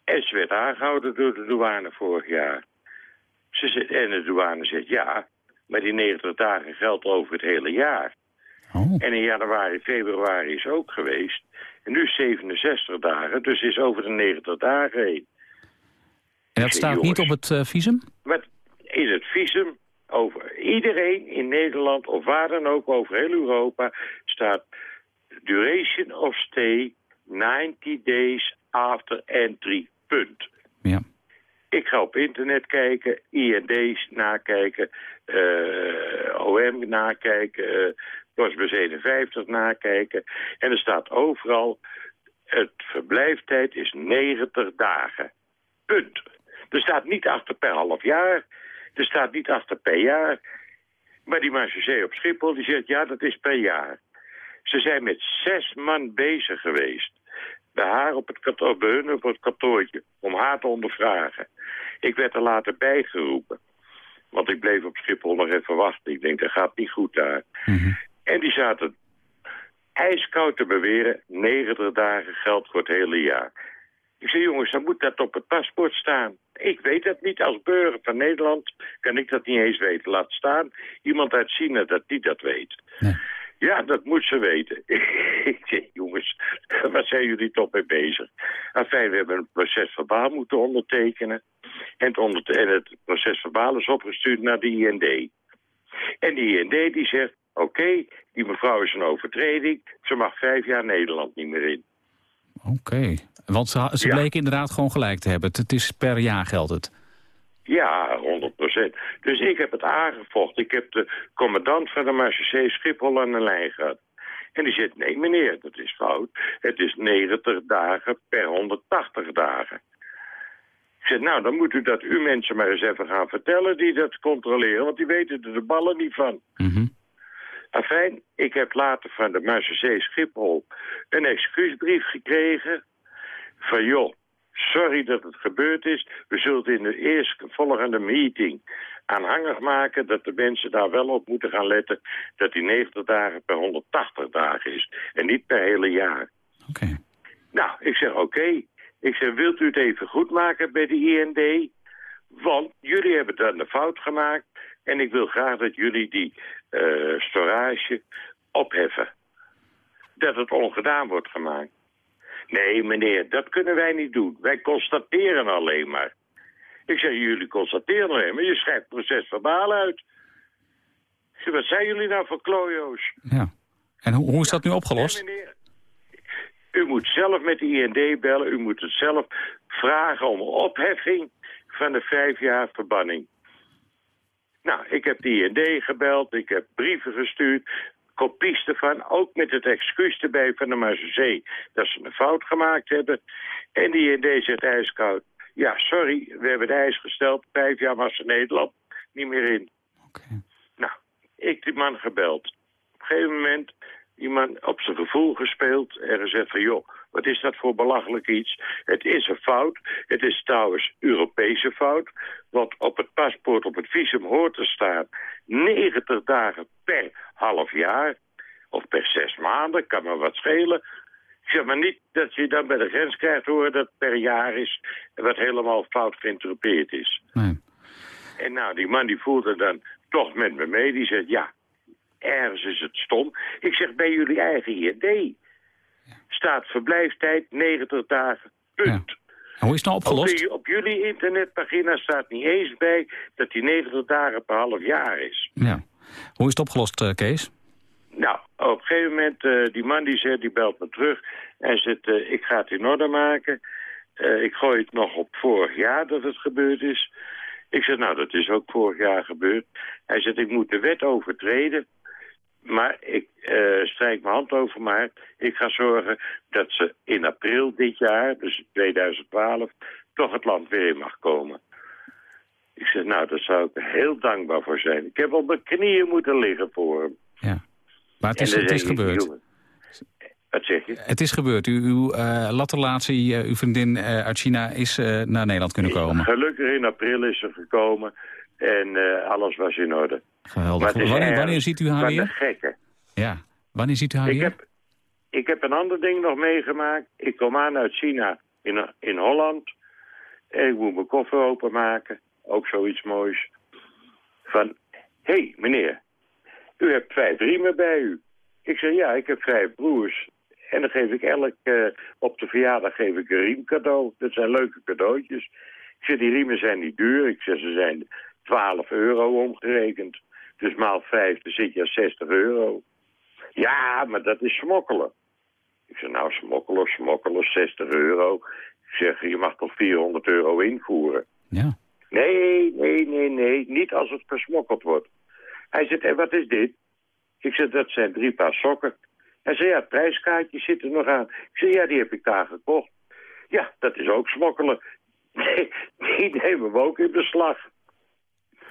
En ze werd aangehouden door de douane vorig jaar. Ze zegt, en de douane zegt ja, maar die 90 dagen geldt over het hele jaar. Oh. En in januari, februari is ook geweest. En nu 67 dagen, dus is over de 90 dagen heen. En dat staat niet op het eh, visum? Maar in het visum, over iedereen in Nederland of waar dan ook, over heel Europa, staat duration of stay 90 days after entry, punt. Ja. Ik ga op internet kijken, IND's nakijken, eh, OM nakijken, uh, Postbus 51 nakijken. En er staat overal, het verblijftijd is 90 dagen. Punt. Er staat niet achter per half jaar, er staat niet achter per jaar. Maar die marechaussee op Schiphol, die zegt, ja, dat is per jaar. Ze zijn met zes man bezig geweest. Bij haar op het kantoor, bij hun op het kantoortje, om haar te ondervragen. Ik werd er later bijgeroepen. Want ik bleef op Schiphol nog even wachten. Ik denk, dat gaat niet goed daar. En die zaten ijskoud te beweren, 90 dagen geld voor het hele jaar. Ik zei, jongens, dan moet dat op het paspoort staan. Ik weet dat niet. Als burger van Nederland kan ik dat niet eens weten. Laat staan iemand uit China dat die dat weet. Ja, dat moet ze weten. ik zeg, jongens, waar zijn jullie toch mee bezig? Enfin, we hebben een proces verbaal moeten ondertekenen. En het, onder en het proces verbaal is opgestuurd naar de IND. En die IND die zegt, oké, die mevrouw is een overtreding. Ze mag vijf jaar Nederland niet meer in. Oké. Want ze, ze Ja. bleken inderdaad gewoon gelijk te hebben. Het, is per jaar geldt het. Ja, 100% Dus ik heb het aangevochten. Ik heb de commandant van de Marseillais Schiphol aan de lijn gehad. En die zegt, nee meneer, dat is fout. Het is 90 dagen per 180 dagen. Ik zeg, nou, dan moet u dat u mensen maar eens even gaan vertellen die dat controleren. Want die weten er de ballen niet van. Afijn, ik heb later van de Marseillais Schiphol een excuusbrief gekregen. Van joh, sorry dat het gebeurd is. We zullen in de eerstvolgende meeting aanhangig maken... dat de mensen daar wel op moeten gaan letten... dat die 90 dagen per 180 dagen is. En niet per hele jaar. Oké. Nou, ik zeg oké. Ik zeg, wilt u het even goed maken bij de IND? Want jullie hebben dan een fout gemaakt... en ik wil graag dat jullie die eh, storage opheffen. Dat het ongedaan wordt gemaakt. Nee, meneer, dat kunnen wij niet doen. Wij constateren alleen maar. Ik zeg, jullie constateren alleen maar. Je schrijft proces verbaal uit. Zeg, wat zijn jullie nou voor klojo's? Ja. En hoe, hoe is dat nu opgelost? U moet zelf met de IND bellen. U moet het zelf vragen om opheffing van de vijf jaar verbanning. Nou, ik heb de IND gebeld. Ik heb brieven gestuurd. Kopies ervan. Ook met het excuus erbij van de Marseillais. Dat ze een fout gemaakt hebben. En de IND zegt ijskoud. Ja, sorry. We hebben de eis gesteld. Vijf jaar was er Nederland niet meer in. Nou, ik die man gebeld. Op een gegeven moment die man op zijn gevoel gespeeld en gezegd van joh, wat is dat voor belachelijk iets? Het is een fout. Het is trouwens Europese fout. Want op het paspoort, op het visum hoort te staan 90 dagen per half jaar. Of per zes maanden, kan me wat schelen. Ik zeg maar niet dat je dan bij de grens krijgt horen dat het per jaar is. Wat helemaal fout geïnterpreteerd is. En nou, die man die voelde dan toch met me mee. Die zegt, ja, ergens is het stom. Ik zeg, bij jullie eigen IND staat verblijfstijd 90 dagen. Punt. En hoe is het nou opgelost? Op, die- op jullie internetpagina staat niet eens bij dat die 90 dagen per half jaar is. Ja. Hoe is het opgelost, eh, Kees? Nou, op een gegeven moment, eh, die man die zegt, die belt me terug. En zegt, eh, ik ga het in orde maken. Ik gooi het nog op vorig jaar dat het gebeurd is. Ik zeg, nou, dat is ook vorig jaar gebeurd. Hij zegt, ik moet de wet overtreden. Maar ik eh, strijk mijn hand over maar. Ik ga zorgen dat ze in april dit jaar, dus 2012, toch het land weer in mag komen. Ik zeg, nou, daar zou ik heel dankbaar voor zijn. Ik heb op mijn knieën moeten liggen voor hem. Maar het is, het gebeurd. Wat zeg je? Het is gebeurd. U, uw uh, latrelatie, eh, uw vriendin eh, uit China is eh, naar Nederland kunnen komen. Gelukkig in april is ze gekomen en eh, alles was in orde. Geweldig. Wanneer, wanneer ziet u haar weer? gekken. Ja. Wanneer ziet u haar Ik weer? heb, ik heb een ander ding nog meegemaakt. Ik kom aan uit China in, in Holland. En ik moet mijn koffer openmaken. ook zoiets moois. Van, hé hey, meneer, u hebt vijf riemen bij u. Ik zeg, ja, ik heb vijf broers. En dan geef ik elk, eh, op de verjaardag geef ik een riem cadeau. Dat zijn leuke cadeautjes. Ik zeg, die riemen zijn niet duur. Ik zeg, ze zijn 12 euro omgerekend. Dus maal 5, dan zit je aan 60 euro. Ja, maar dat is smokkelen. Ik zeg, nou, smokkelen, smokkelen, 60 euro. Ik zeg, je mag toch 400 euro invoeren? Ja. Nee, nee, nee, nee, niet als het gesmokkeld wordt. Hij zegt, en wat is dit? Ik zeg, dat zijn drie paar sokken. Hij zei, ja, het prijskaartje zit er nog aan. Ik zeg, ja, die heb ik daar gekocht. Ja, dat is ook smokkelen. Nee, die nemen we ook in beslag.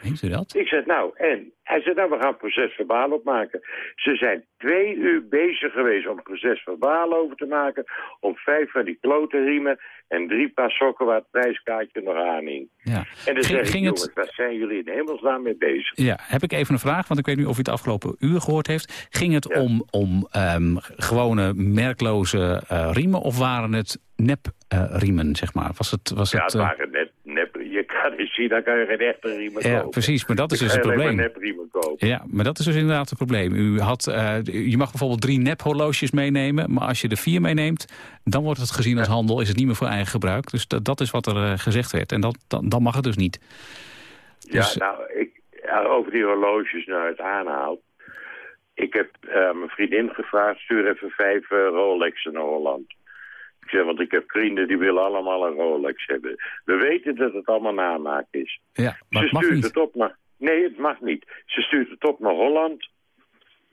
Weet u dat? Ik zeg, nou, en? Hij zei, nou, we gaan procesverbaal opmaken. Ze zijn twee uur bezig geweest om procesverbaal over te maken... om vijf van die klote riemen en drie paar sokken waar het prijskaartje nog aan hing. Ja. En dan Ging- zeg ik, het- waar zijn jullie in hemelsnaam mee bezig? Ja, heb ik even een vraag, want ik weet niet of u het afgelopen uur gehoord heeft. Ging het om, om ehm, gewone merkloze eh, riemen of waren het nepriemen, zeg maar? Was het, was Ja, het, het eh, waren net. Je kan in China kan je geen echte riemen Ja, kopen. precies, maar dat is dus het probleem. nepriemen kopen. Ja, maar dat is dus inderdaad het probleem. U had, eh, je mag bijvoorbeeld drie nephorloges meenemen... maar als je er vier meeneemt, dan wordt het gezien als handel... is het niet meer voor eigen gebruik. Dus dat, dat is wat er eh, gezegd werd. En dat, dan, dan mag het dus niet. Dus- Ja, nou, ik, ja, over die horloges nou het aanhaalt. Ik heb eh, mijn vriendin gevraagd, stuur even vijf eh, Rolexen naar Holland. Want ik heb vrienden die willen allemaal een Rolex hebben. We weten dat het allemaal namaak is. Ja, maar Ze het mag stuurt niet. het op naar... Nee, het mag niet. Ze stuurt het op naar Holland.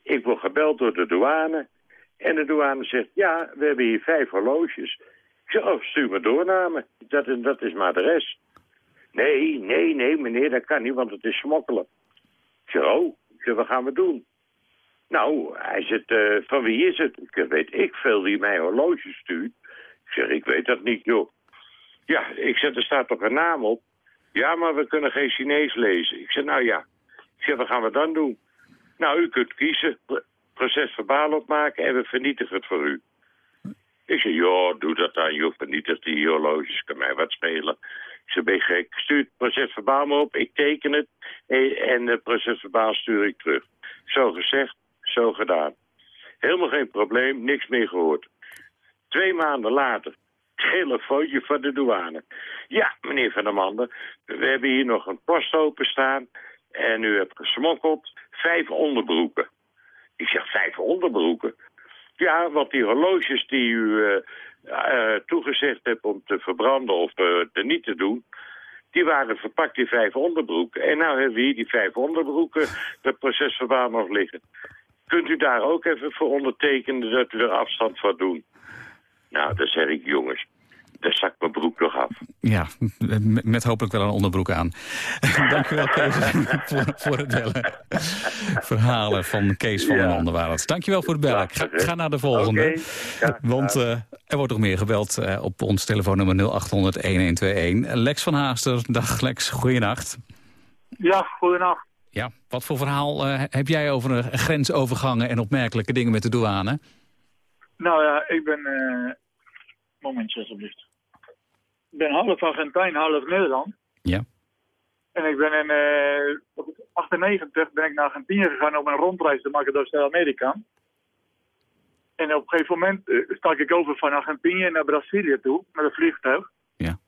Ik word gebeld door de douane. En de douane zegt, ja, we hebben hier vijf horloges. Ik zeg, oh, stuur me door naar me. Dat, is- dat is maar de rest. Nee, nee, nee, meneer, dat kan niet, want het is smokkelen. Ik zeg, oh, ik zeg, wat gaan we doen? Nou, hij zegt, eh, van wie is het? Ik weet ik veel wie mij horloges stuurt. Ik zeg, ik weet dat niet, joh. Ja, ik zeg, er staat toch een naam op? Ja, maar we kunnen geen Chinees lezen. Ik zeg, nou ja. Ik zeg, wat gaan we dan doen? Nou, u kunt kiezen. Pro- Proces verbaal opmaken en we vernietigen het voor u. Ik zeg, joh, doe dat dan, joh. Vernietig die horloges, kan mij wat schelen. Ik zeg, ben je gek? Stuur het proces verbaal maar op, ik teken het. En het proces verbaal stuur ik terug. Zo gezegd, zo gedaan. Helemaal geen probleem, niks meer gehoord. Twee maanden later, telefoontje van de douane. Ja, meneer Van der Manden, we hebben hier nog een post openstaan... en u hebt gesmokkeld vijf onderbroeken. Ik zeg, vijf onderbroeken? Ja, want die horloges die u eh, eh, toegezegd hebt om te verbranden of eh, er niet te doen... die waren verpakt in vijf onderbroeken. En nou hebben we hier die vijf onderbroeken, het procesverbaal nog liggen. Kunt u daar ook even voor ondertekenen dat u er afstand van doet? Nou, dan zeg ik, jongens, daar zakt mijn broek nog af. Ja, met, met hopelijk wel een onderbroek aan. Dank u wel, Kees, voor, voor het bellen. Verhalen van Kees van Ja. den Ander waren het. Dank je wel voor het bellen. Ik ga, ga naar de volgende. Ja, Want eh, er wordt nog meer gebeld eh, op ons telefoonnummer 0800-1121. Lex van Haaster, dag Lex, goeienacht. Ja, goedenacht. Ja, wat voor verhaal eh, heb jij over eh, grensovergangen en opmerkelijke dingen met de douane? Nou ja, ik ben... eh momentje alsjeblieft. Ik ben half Argentijn, half Nederland. Ja. En ik ben in eh, op 98 ben ik naar Argentinië gegaan om een rondreis te maken door Zuid-Amerika. En op een gegeven moment eh, stak ik over van Argentinië naar Brazilië toe, met een vliegtuig. Ja.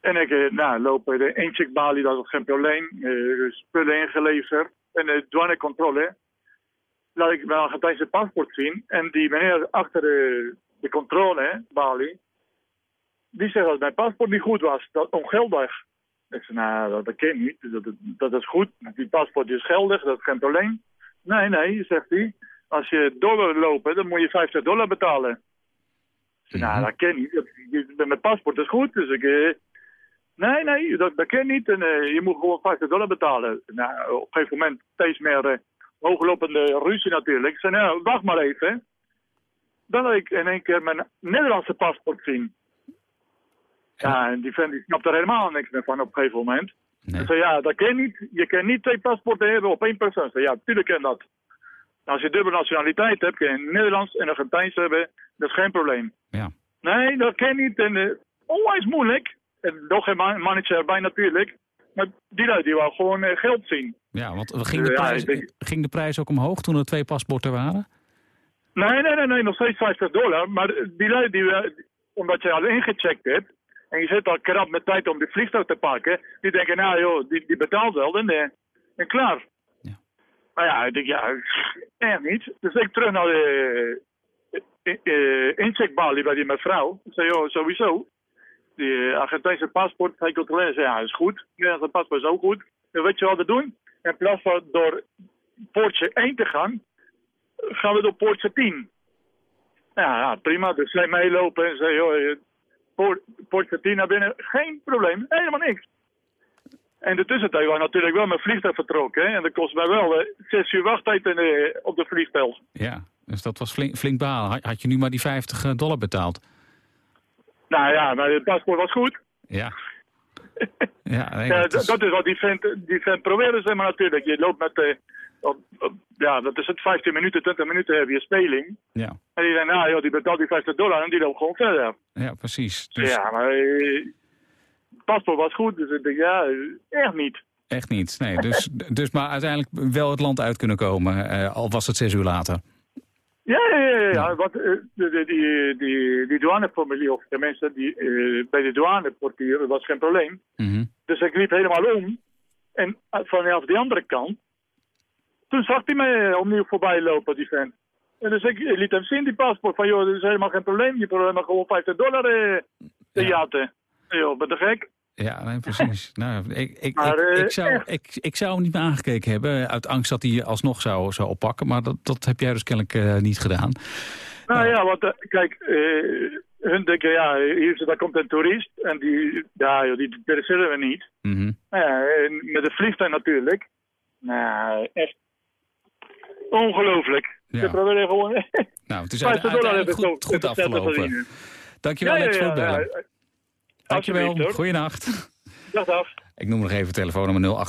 En ik eh, nou, loop de incheckbalie, dat was geen probleem. Eh, spullen ingeleverd. En de douanecontrole laat ik mijn Argentijnse paspoort zien. En die meneer achter de, de controlebalie, die zegt dat mijn paspoort niet goed was, dat ongeldig. Ik zei, nou, dat, ken niet. Dat, dat, is goed. Die paspoort is geldig, dat is geen probleem. Nee, nee, zegt hij. Als je wil lopen, dan moet je 50 dollar betalen. Ik zei, nou, dat ken niet. Mijn paspoort is goed, dus ik... eh, nee, nee, dat, dat ken niet. En eh, je moet gewoon 50 dollar betalen. Nou, op een gegeven moment steeds meer eh, hooglopende ruzie natuurlijk. Ik zei, nou, wacht maar even. Dan had ik in één keer mijn Nederlandse paspoort zien. Ja, en die vent die snapt er helemaal niks meer van op een gegeven moment. Ik zei, ja, dat kan niet. Je kan niet twee paspoorten hebben op één persoon. Ik zei, ja, tuurlijk kan dat. Als je dubbele nationaliteit hebt, kun je Nederlands en Argentijns hebben. Dat is geen probleem. Ja. Nee, dat kan niet. En uh, onwijs moeilijk. En nog een man- mannetje erbij natuurlijk. Maar die lui die wou gewoon eh, geld zien. Ja, want ging de, Ja, prijs, denk- ging de prijs ook omhoog toen er twee paspoorten waren? Nee, nee, nee, nee, nog steeds 50 dollar. Maar die lui, die, eh, omdat je al ingecheckt hebt... en je zit al krap met tijd om die vliegtuig te pakken... die denken, nou joh, die, die betaalt wel en, eh, en klaar. Ja. Maar ja, ik denk, ja, echt niet. Dus ik terug naar de eh, eh, incheckbalie bij die mevrouw. Ik zei, joh, sowieso. Die eh, Argentijnse paspoort, hij controleerde, zei, ja, is goed. Nederlandse paspoort is ook goed. En weet je wat we doen? In plaats van door poortje 1 te gaan, gaan we door poortje 10. Ja, ja prima. Dus zij meelopen en zei, joh, eh, poort, poortje 10 naar binnen. Geen probleem, helemaal niks. En de tussentijd was natuurlijk wel mijn vliegtuig vertrokken. Hè? En dat kost mij wel eh, zes uur wachttijd in, op de vliegveld. Ja, dus dat was flink, flink balen. Had je nu maar die 50 dollar betaald? Nou ja, maar het paspoort was goed. Ja. Ja, nee, Ja, dat dat, is- is... wat die vent, die vent probeerde, zeg maar natuurlijk. Je loopt met, eh, op, op- ja, dat is het 15 minuten, 20 minuten heb je speling. ja. En die zei, nou joh, die betaalt die 50 dollar en die loopt gewoon verder. ja, precies. Dus Ja, maar eh, het paspoort was goed, dus ik denk, ja, eh, echt niet. echt niet. Nee, dus, dus maar uiteindelijk wel het land uit kunnen komen, eh, al was het zes uur later. Ja, ja, ja, ja, ja. Want, eh, de, de, die, die, die douaneformulier, of de mensen die eh, bij de dat was geen probleem. Mhm. Dus ik liep helemaal om. En eh, vanaf die andere kant, toen zag hij mij opnieuw voorbij lopen, die vent. En dus ik liet hem zien, die paspoort, van joh, dat is helemaal geen probleem. Je probeert maar gewoon 50 dollar eh, te Ja. jatten. Joh, ben je gek? Ja, nee, precies. nou, ik, ik, Maar, ik, eh, ik, zou, ik, ik zou hem niet meer aangekeken hebben, uit angst dat hij je alsnog zou, zou oppakken. Maar dat, dat heb jij dus kennelijk eh, niet gedaan. Nou ja, want eh, kijk, eh, hun denken, ja, hier daar komt een toerist. En die, ja, die interesseren we niet. Nou Ja, met de vliegtuig natuurlijk. Nou, echt ongelooflijk. Ja. Ze proberen gewoon Nou, het is 50 dollar uiteindelijk goed, goed afgelopen. Dankjewel, Lex, voor het bellen. Dankjewel, goeienacht. Dag, dag. Ik noem nog even telefoonnummer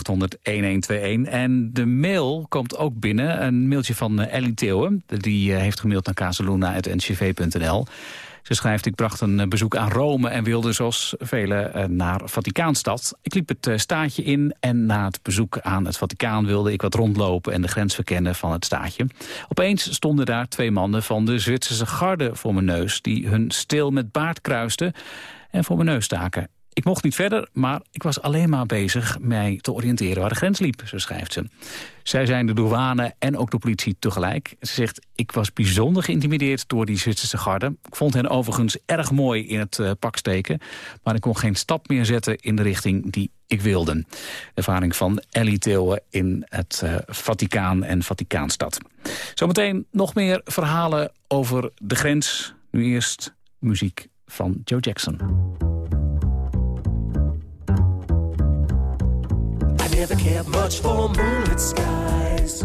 0800-1121. En de mail komt ook binnen. Een mailtje van eh, Ellie Theeuwen. Die eh, heeft gemaild naar casaluna.ncv.nl. Ze schrijft, ik bracht een eh, bezoek aan Rome en wilde zoals velen naar Vaticaanstad. Ik liep het staatje in en na het bezoek aan het Vaticaan wilde ik wat rondlopen en de grens verkennen van het staatje. Opeens stonden daar twee mannen van de Zwitserse garde voor mijn neus die hun steel met baard kruisten en voor mijn neus staken. Ik mocht niet verder, maar ik was alleen maar bezig mij te oriënteren waar de grens liep, zo schrijft ze. Zij zijn de douane en ook de politie tegelijk. Ze zegt, ik was bijzonder geïntimideerd door die Zwitserse garde. Ik vond hen overigens erg mooi in het eh, pak steken, maar ik kon geen stap meer zetten in de richting die ik wilde. De ervaring van Ellie Theeuwen in het eh, Vaticaan en Vaticaanstad. Zometeen nog meer verhalen over de grens. Nu eerst muziek van Joe Jackson. I never cared much for moonlit skies.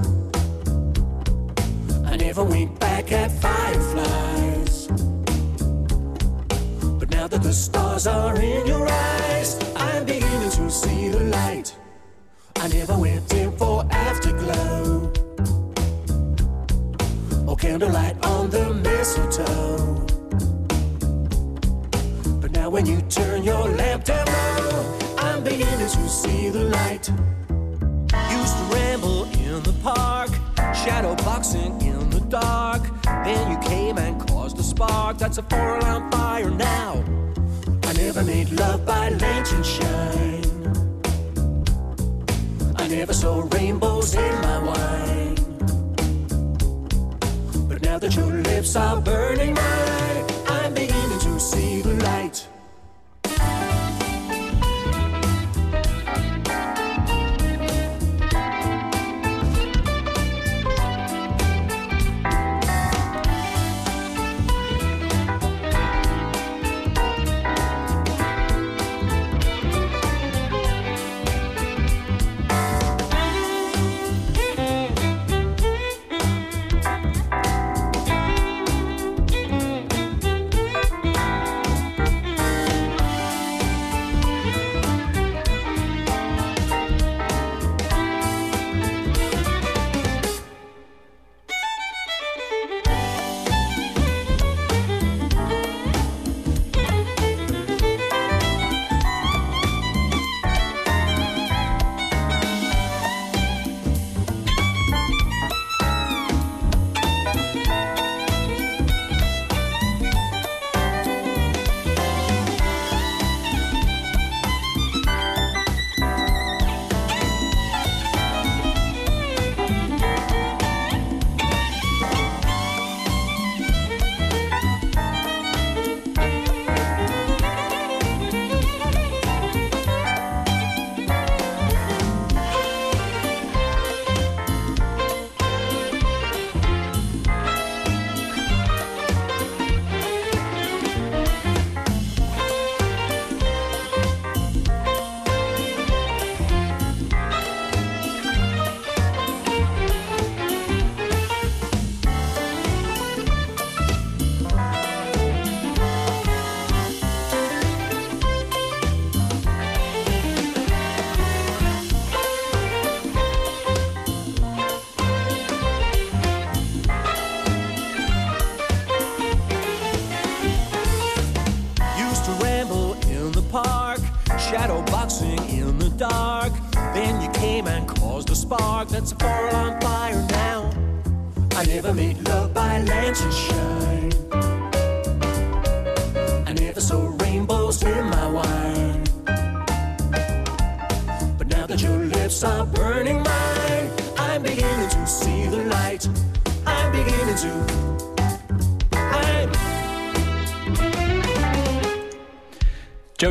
I never winked back at fireflies. But now that the stars are in your eyes, I'm beginning to see the light. I never went in for afterglow or candlelight on the mistletoe. Now when you turn your lamp down low, I'm beginning to see the light. Used to ramble in the park, shadow boxing in the dark. Then you came and caused a spark. That's a four alarm fire now. I never made love by lantern shine. I never saw rainbows in my wine. But now that your lips are burning mine, I'm beginning to see the light.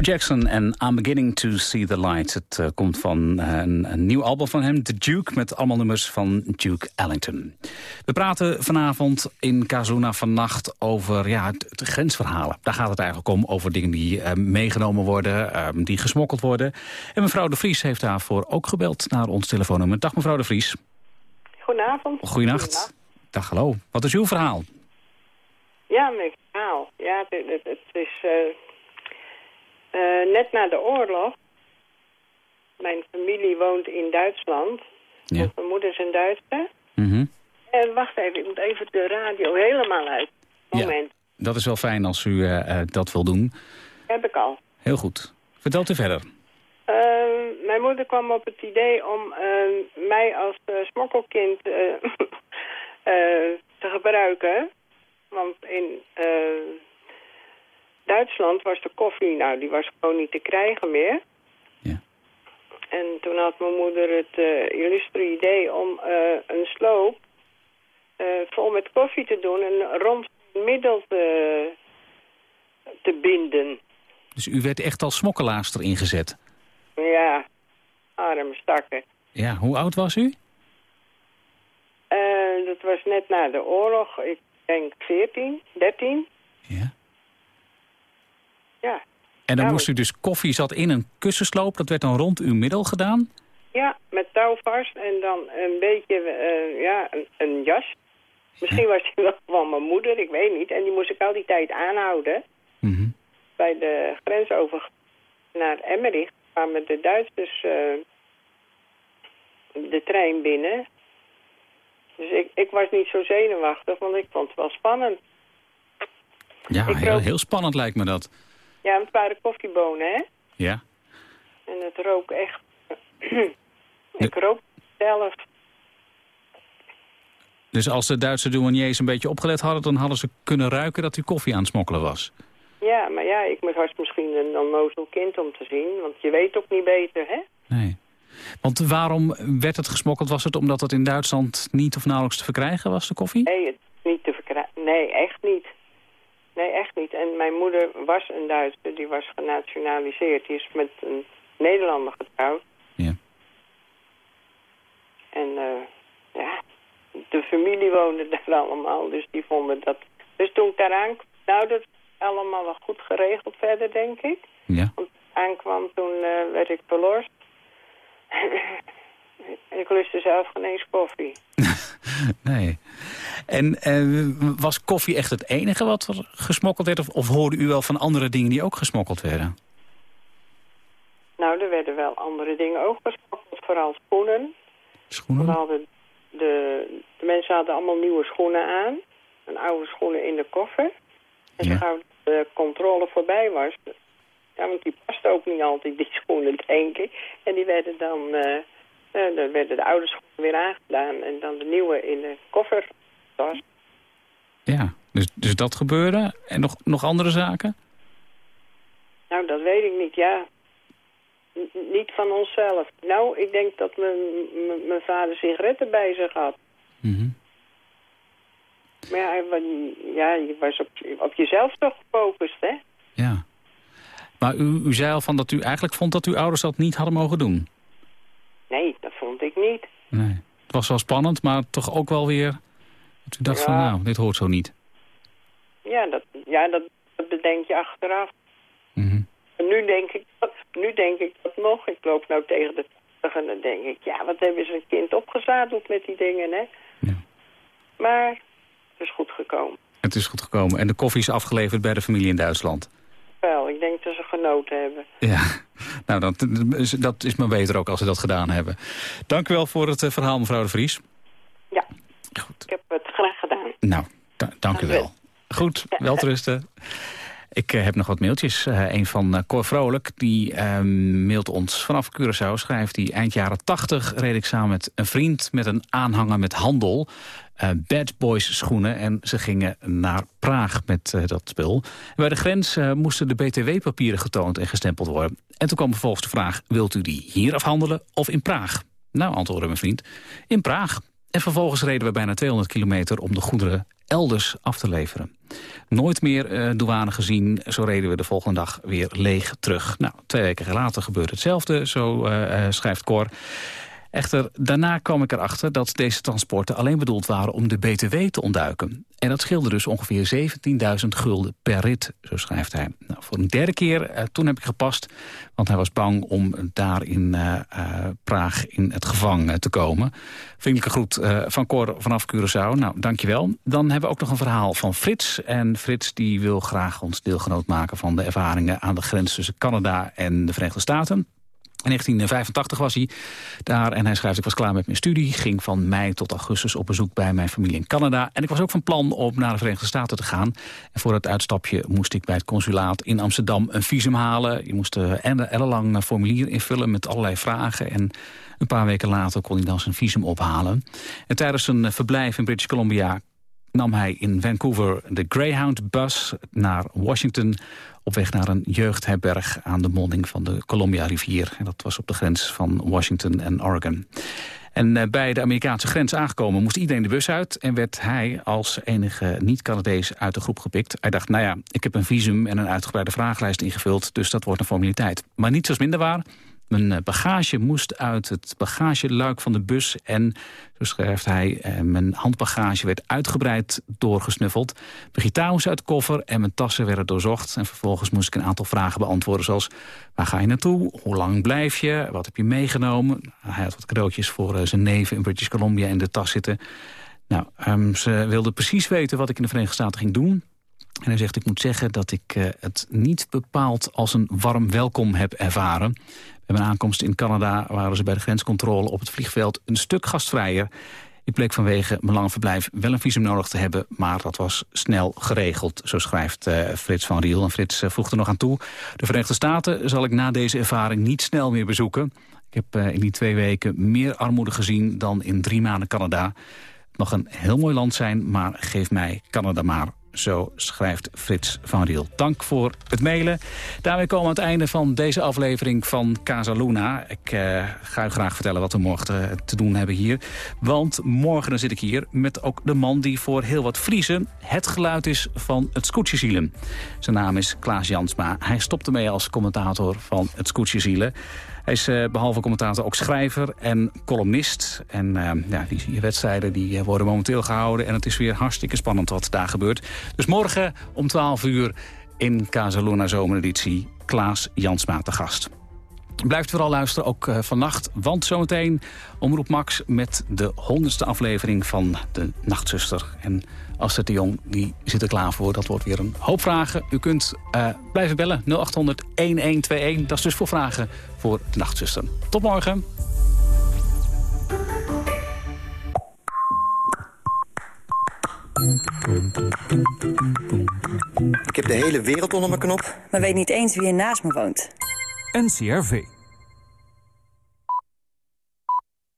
Jackson en I'm Beginning to See the Light. Het eh, komt van eh, een, een nieuw album van hem, The Duke... met allemaal nummers van Duke Ellington. We praten vanavond in Kazuna vannacht over ja, het- het grensverhalen. Daar gaat het eigenlijk om, over dingen die eh, meegenomen worden... eh, die gesmokkeld worden. En mevrouw de Vries heeft daarvoor ook gebeld naar ons telefoonnummer. Dag mevrouw de Vries. Goedenavond. Goedenacht. Dag, hallo. Wat is uw verhaal? Ja, mijn verhaal. Ja, het, het, het is eh, eh, net na de oorlog. Mijn familie woont in Duitsland. Ja. Mijn moeder is een Duitser. Mhm. En wacht even, ik moet even de radio helemaal uit. Moment, Dat is wel fijn als u eh, eh, dat wil doen. heb ik al. Heel goed. Vertelt u verder. Mijn moeder kwam op het idee om mij als eh, smokkelkind eh, eh, te gebruiken. Want in eh, Duitsland was de koffie, nou, die was gewoon niet te krijgen meer. Ja. En toen had mijn moeder het eh, illustre idee om eh, een sloop eh, vol met koffie te doen en rond het middel te, te binden. Dus u werd echt als smokkelaarster ingezet. Ja, arme stakken. Ja, hoe oud was u? Dat was net na de oorlog. Ik denk 14, 13. Ja. Ja. En dan Ja, moest u dus koffie zat in een kussensloop. Dat werd dan rond uw middel gedaan. Ja, met touw vast en dan een beetje, eh, ja, een, een jas. Misschien was die wel van mijn moeder, ik weet niet. En die moest ik al die tijd aanhouden. Mhm. Bij de grensovergang naar Emmerich kwamen de Duitsers eh, de trein binnen. Dus ik, ik was niet zo zenuwachtig, want ik vond het wel spannend. Ja, heel, heel spannend lijkt me dat. Ja, het waren koffiebonen, hè? Ja. En het rook echt... ik rook zelf. Dus als de Duitse douaniers een beetje opgelet hadden... dan hadden ze kunnen ruiken dat u koffie aan het smokkelen was. Ja, maar ja, ik was misschien een onnozel kind om te zien. Want je weet ook niet beter, hè? Nee. Want waarom werd het gesmokkeld? Was het omdat het in Duitsland niet of nauwelijks te verkrijgen was, de koffie? Nee, het niet te verkrijgen. Nee, echt niet. Nee, echt niet. En mijn moeder was een Duitser, die was genationaliseerd. Die is met een Nederlander getrouwd. Ja. En eh, ja, de familie woonde daar allemaal, dus die vonden dat... Dus toen ik daar aankwam, nou, dat is allemaal wel goed geregeld verder, denk ik. Ja. Want aankwam, toen eh, werd ik verlost. ik lustte zelf geen eens koffie. Nee. En eh, was koffie echt het enige wat er gesmokkeld werd? Of, of hoorde u wel van andere dingen die ook gesmokkeld werden? Nou, er werden wel andere dingen ook gesproken, vooral schoenen. Schoenen? We hadden de, de mensen hadden allemaal nieuwe schoenen aan. En oude schoenen in de koffer. En zo gauw de controle voorbij was... Ja, want die paste ook niet altijd, die schoenen, denk ik. En die werden dan... eh eh, dan werden de oude schoenen weer aangedaan. En dan de nieuwe in de koffertas. Ja, dus, dus dat gebeurde. En nog, nog andere zaken? Nou, dat weet ik niet, ja. N- niet van onszelf. Nou, ik denk dat mijn- vader sigaretten bij zich had. Mhm. Maar ja, ja, je was op, op jezelf toch gefocust, hè? Ja. Maar u, u zei al van dat u eigenlijk vond dat uw ouders dat niet hadden mogen doen. Nee, dat vond ik niet. Nee. Het was wel spannend, maar toch ook wel weer... Dat u dacht van, Ja. nou, dit hoort zo niet. Ja, dat, ja, dat, dat bedenk je achteraf. Mhm. En nu denk ik, dat- nu denk ik dat nog. Ik loop nou tegen de 80 en dan denk ik, ja, wat hebben ze een kind opgezadeld met die dingen, hè? Maar het is goed gekomen. Het is goed gekomen. En de koffie is afgeleverd bij de familie in Duitsland. Wel, ik denk dat ze genoten hebben. Ja, nou, dat, dat is maar beter ook als ze dat gedaan hebben. Dank u wel voor het eh, verhaal, mevrouw de Vries. Ja, ik heb het graag gedaan. Nou, da- dank u wel. Goed, wel rusten. Ik eh, heb nog wat mailtjes. Eh, een van eh, Cor Vrolijk, die eh, mailt ons vanaf Curaçao. Schrijft hij, eind jaren 80 reed ik samen met een vriend met een aanhanger met handel. eh, Bad Boys schoenen en ze gingen naar Praag met dat spul. Bij de grens moesten de BTW-papieren getoond en gestempeld worden. En toen kwam vervolgens de vraag, wilt u die hier afhandelen of in Praag? Nou, antwoordde mijn vriend, in Praag. En vervolgens reden we bijna 200 kilometer om de goederen elders af te leveren. Nooit meer eh, douane gezien, zo reden we de volgende dag weer leeg terug. Nou, twee weken later gebeurde hetzelfde, zo eh, eh, schrijft Cor. Echter, daarna kwam ik erachter dat deze transporten alleen bedoeld waren om de BTW te ontduiken. En dat scheelde dus ongeveer 17.000 gulden per rit, zo schrijft hij. Nou, voor een derde keer, eh, toen heb ik gepast, want hij was bang om daar in eh, eh, Praag in het gevang eh, te komen. Vriendelijke groet van Cor vanaf Curaçao. Nou, dankjewel. Dan hebben we ook nog een verhaal van Frits. En Frits die wil graag ons deelgenoot maken van de ervaringen aan de grens tussen Canada en de Verenigde Staten. In 1985 was hij daar en hij schrijft... ik was klaar met mijn studie, ging van mei tot augustus op bezoek bij mijn familie in Canada. En ik was ook van plan om naar de Verenigde Staten te gaan. En voor het uitstapje moest ik bij het consulaat in Amsterdam een visum halen. Je moest een ellenlang formulier invullen met allerlei vragen. En een paar weken later kon hij dan zijn visum ophalen. En tijdens zijn verblijf in British Columbia nam hij in Vancouver de Greyhound-bus naar Washington... op weg naar een jeugdherberg aan de monding van de Columbia-rivier. En dat was op de grens van Washington en Oregon. En eh, bij de Amerikaanse grens aangekomen moest iedereen de bus uit... en werd hij als enige niet-Canadees uit de groep gepikt. Hij dacht, nou ja, ik heb een visum en een uitgebreide vragenlijst ingevuld... dus dat wordt een formaliteit. Maar niets was minder waar. Mijn eh, bagage moest uit het bagageluik van de bus... en, zo schrijft hij, eh, mijn handbagage werd uitgebreid doorgesnuffeld. Mijn uit de koffer en mijn tassen werden doorzocht. En vervolgens moest ik een aantal vragen beantwoorden zoals... waar ga je naartoe? Hoe lang blijf je? Wat heb je meegenomen? Hij had wat cadeautjes voor eh, zijn neven in British Columbia in de tas zitten. Nou, ehm, ze wilde precies weten wat ik in de Verenigde Staten ging doen... En hij zegt, ik moet zeggen dat ik het niet bepaald als een warm welkom heb ervaren. Bij mijn aankomst in Canada waren ze bij de grenscontrole op het vliegveld een stuk gastvrijer. Ik bleek vanwege mijn lange verblijf wel een visum nodig te hebben... maar dat was snel geregeld, zo schrijft uh, Frits van Riel. En Frits uh, voegt er nog aan toe. De Verenigde Staten zal ik na deze ervaring niet snel meer bezoeken. Ik heb uh, in die twee weken meer armoede gezien dan in drie maanden Canada. Het mag een heel mooi land zijn, maar geef mij Canada maar. Zo schrijft Frits van Riel. Dank voor het mailen. Daarmee komen we aan het einde van deze aflevering van Casa Luna. Ik uh, ga u graag vertellen wat we morgen te, doen hebben hier. Want morgen zit ik hier met ook de man die voor heel wat Friesen... het geluid is van het Scootjezielen. Zijn naam is Klaas Jansma. Hij stopte mee als commentator van het Scootjezielen. Hij is uh, behalve commentator ook schrijver en columnist. En uh, ja, die wedstrijden die worden momenteel gehouden. En het is weer hartstikke spannend wat daar gebeurt. Dus morgen om 12 uur in Casaluna Zomereditie Klaas Jansma te gast. Blijft vooral luisteren, ook uh, vannacht. Want zometeen Omroep Max met de honderdste aflevering van De Nachtzuster. En Astrid de Jong die zit er klaar voor. Dat wordt weer een hoop vragen. U kunt uh, blijven bellen 0800-1121. Dat is dus voor vragen voor De Nachtzuster. Tot morgen. Ik heb de hele wereld onder mijn knop. Maar weet niet eens wie er naast me woont. NCRV.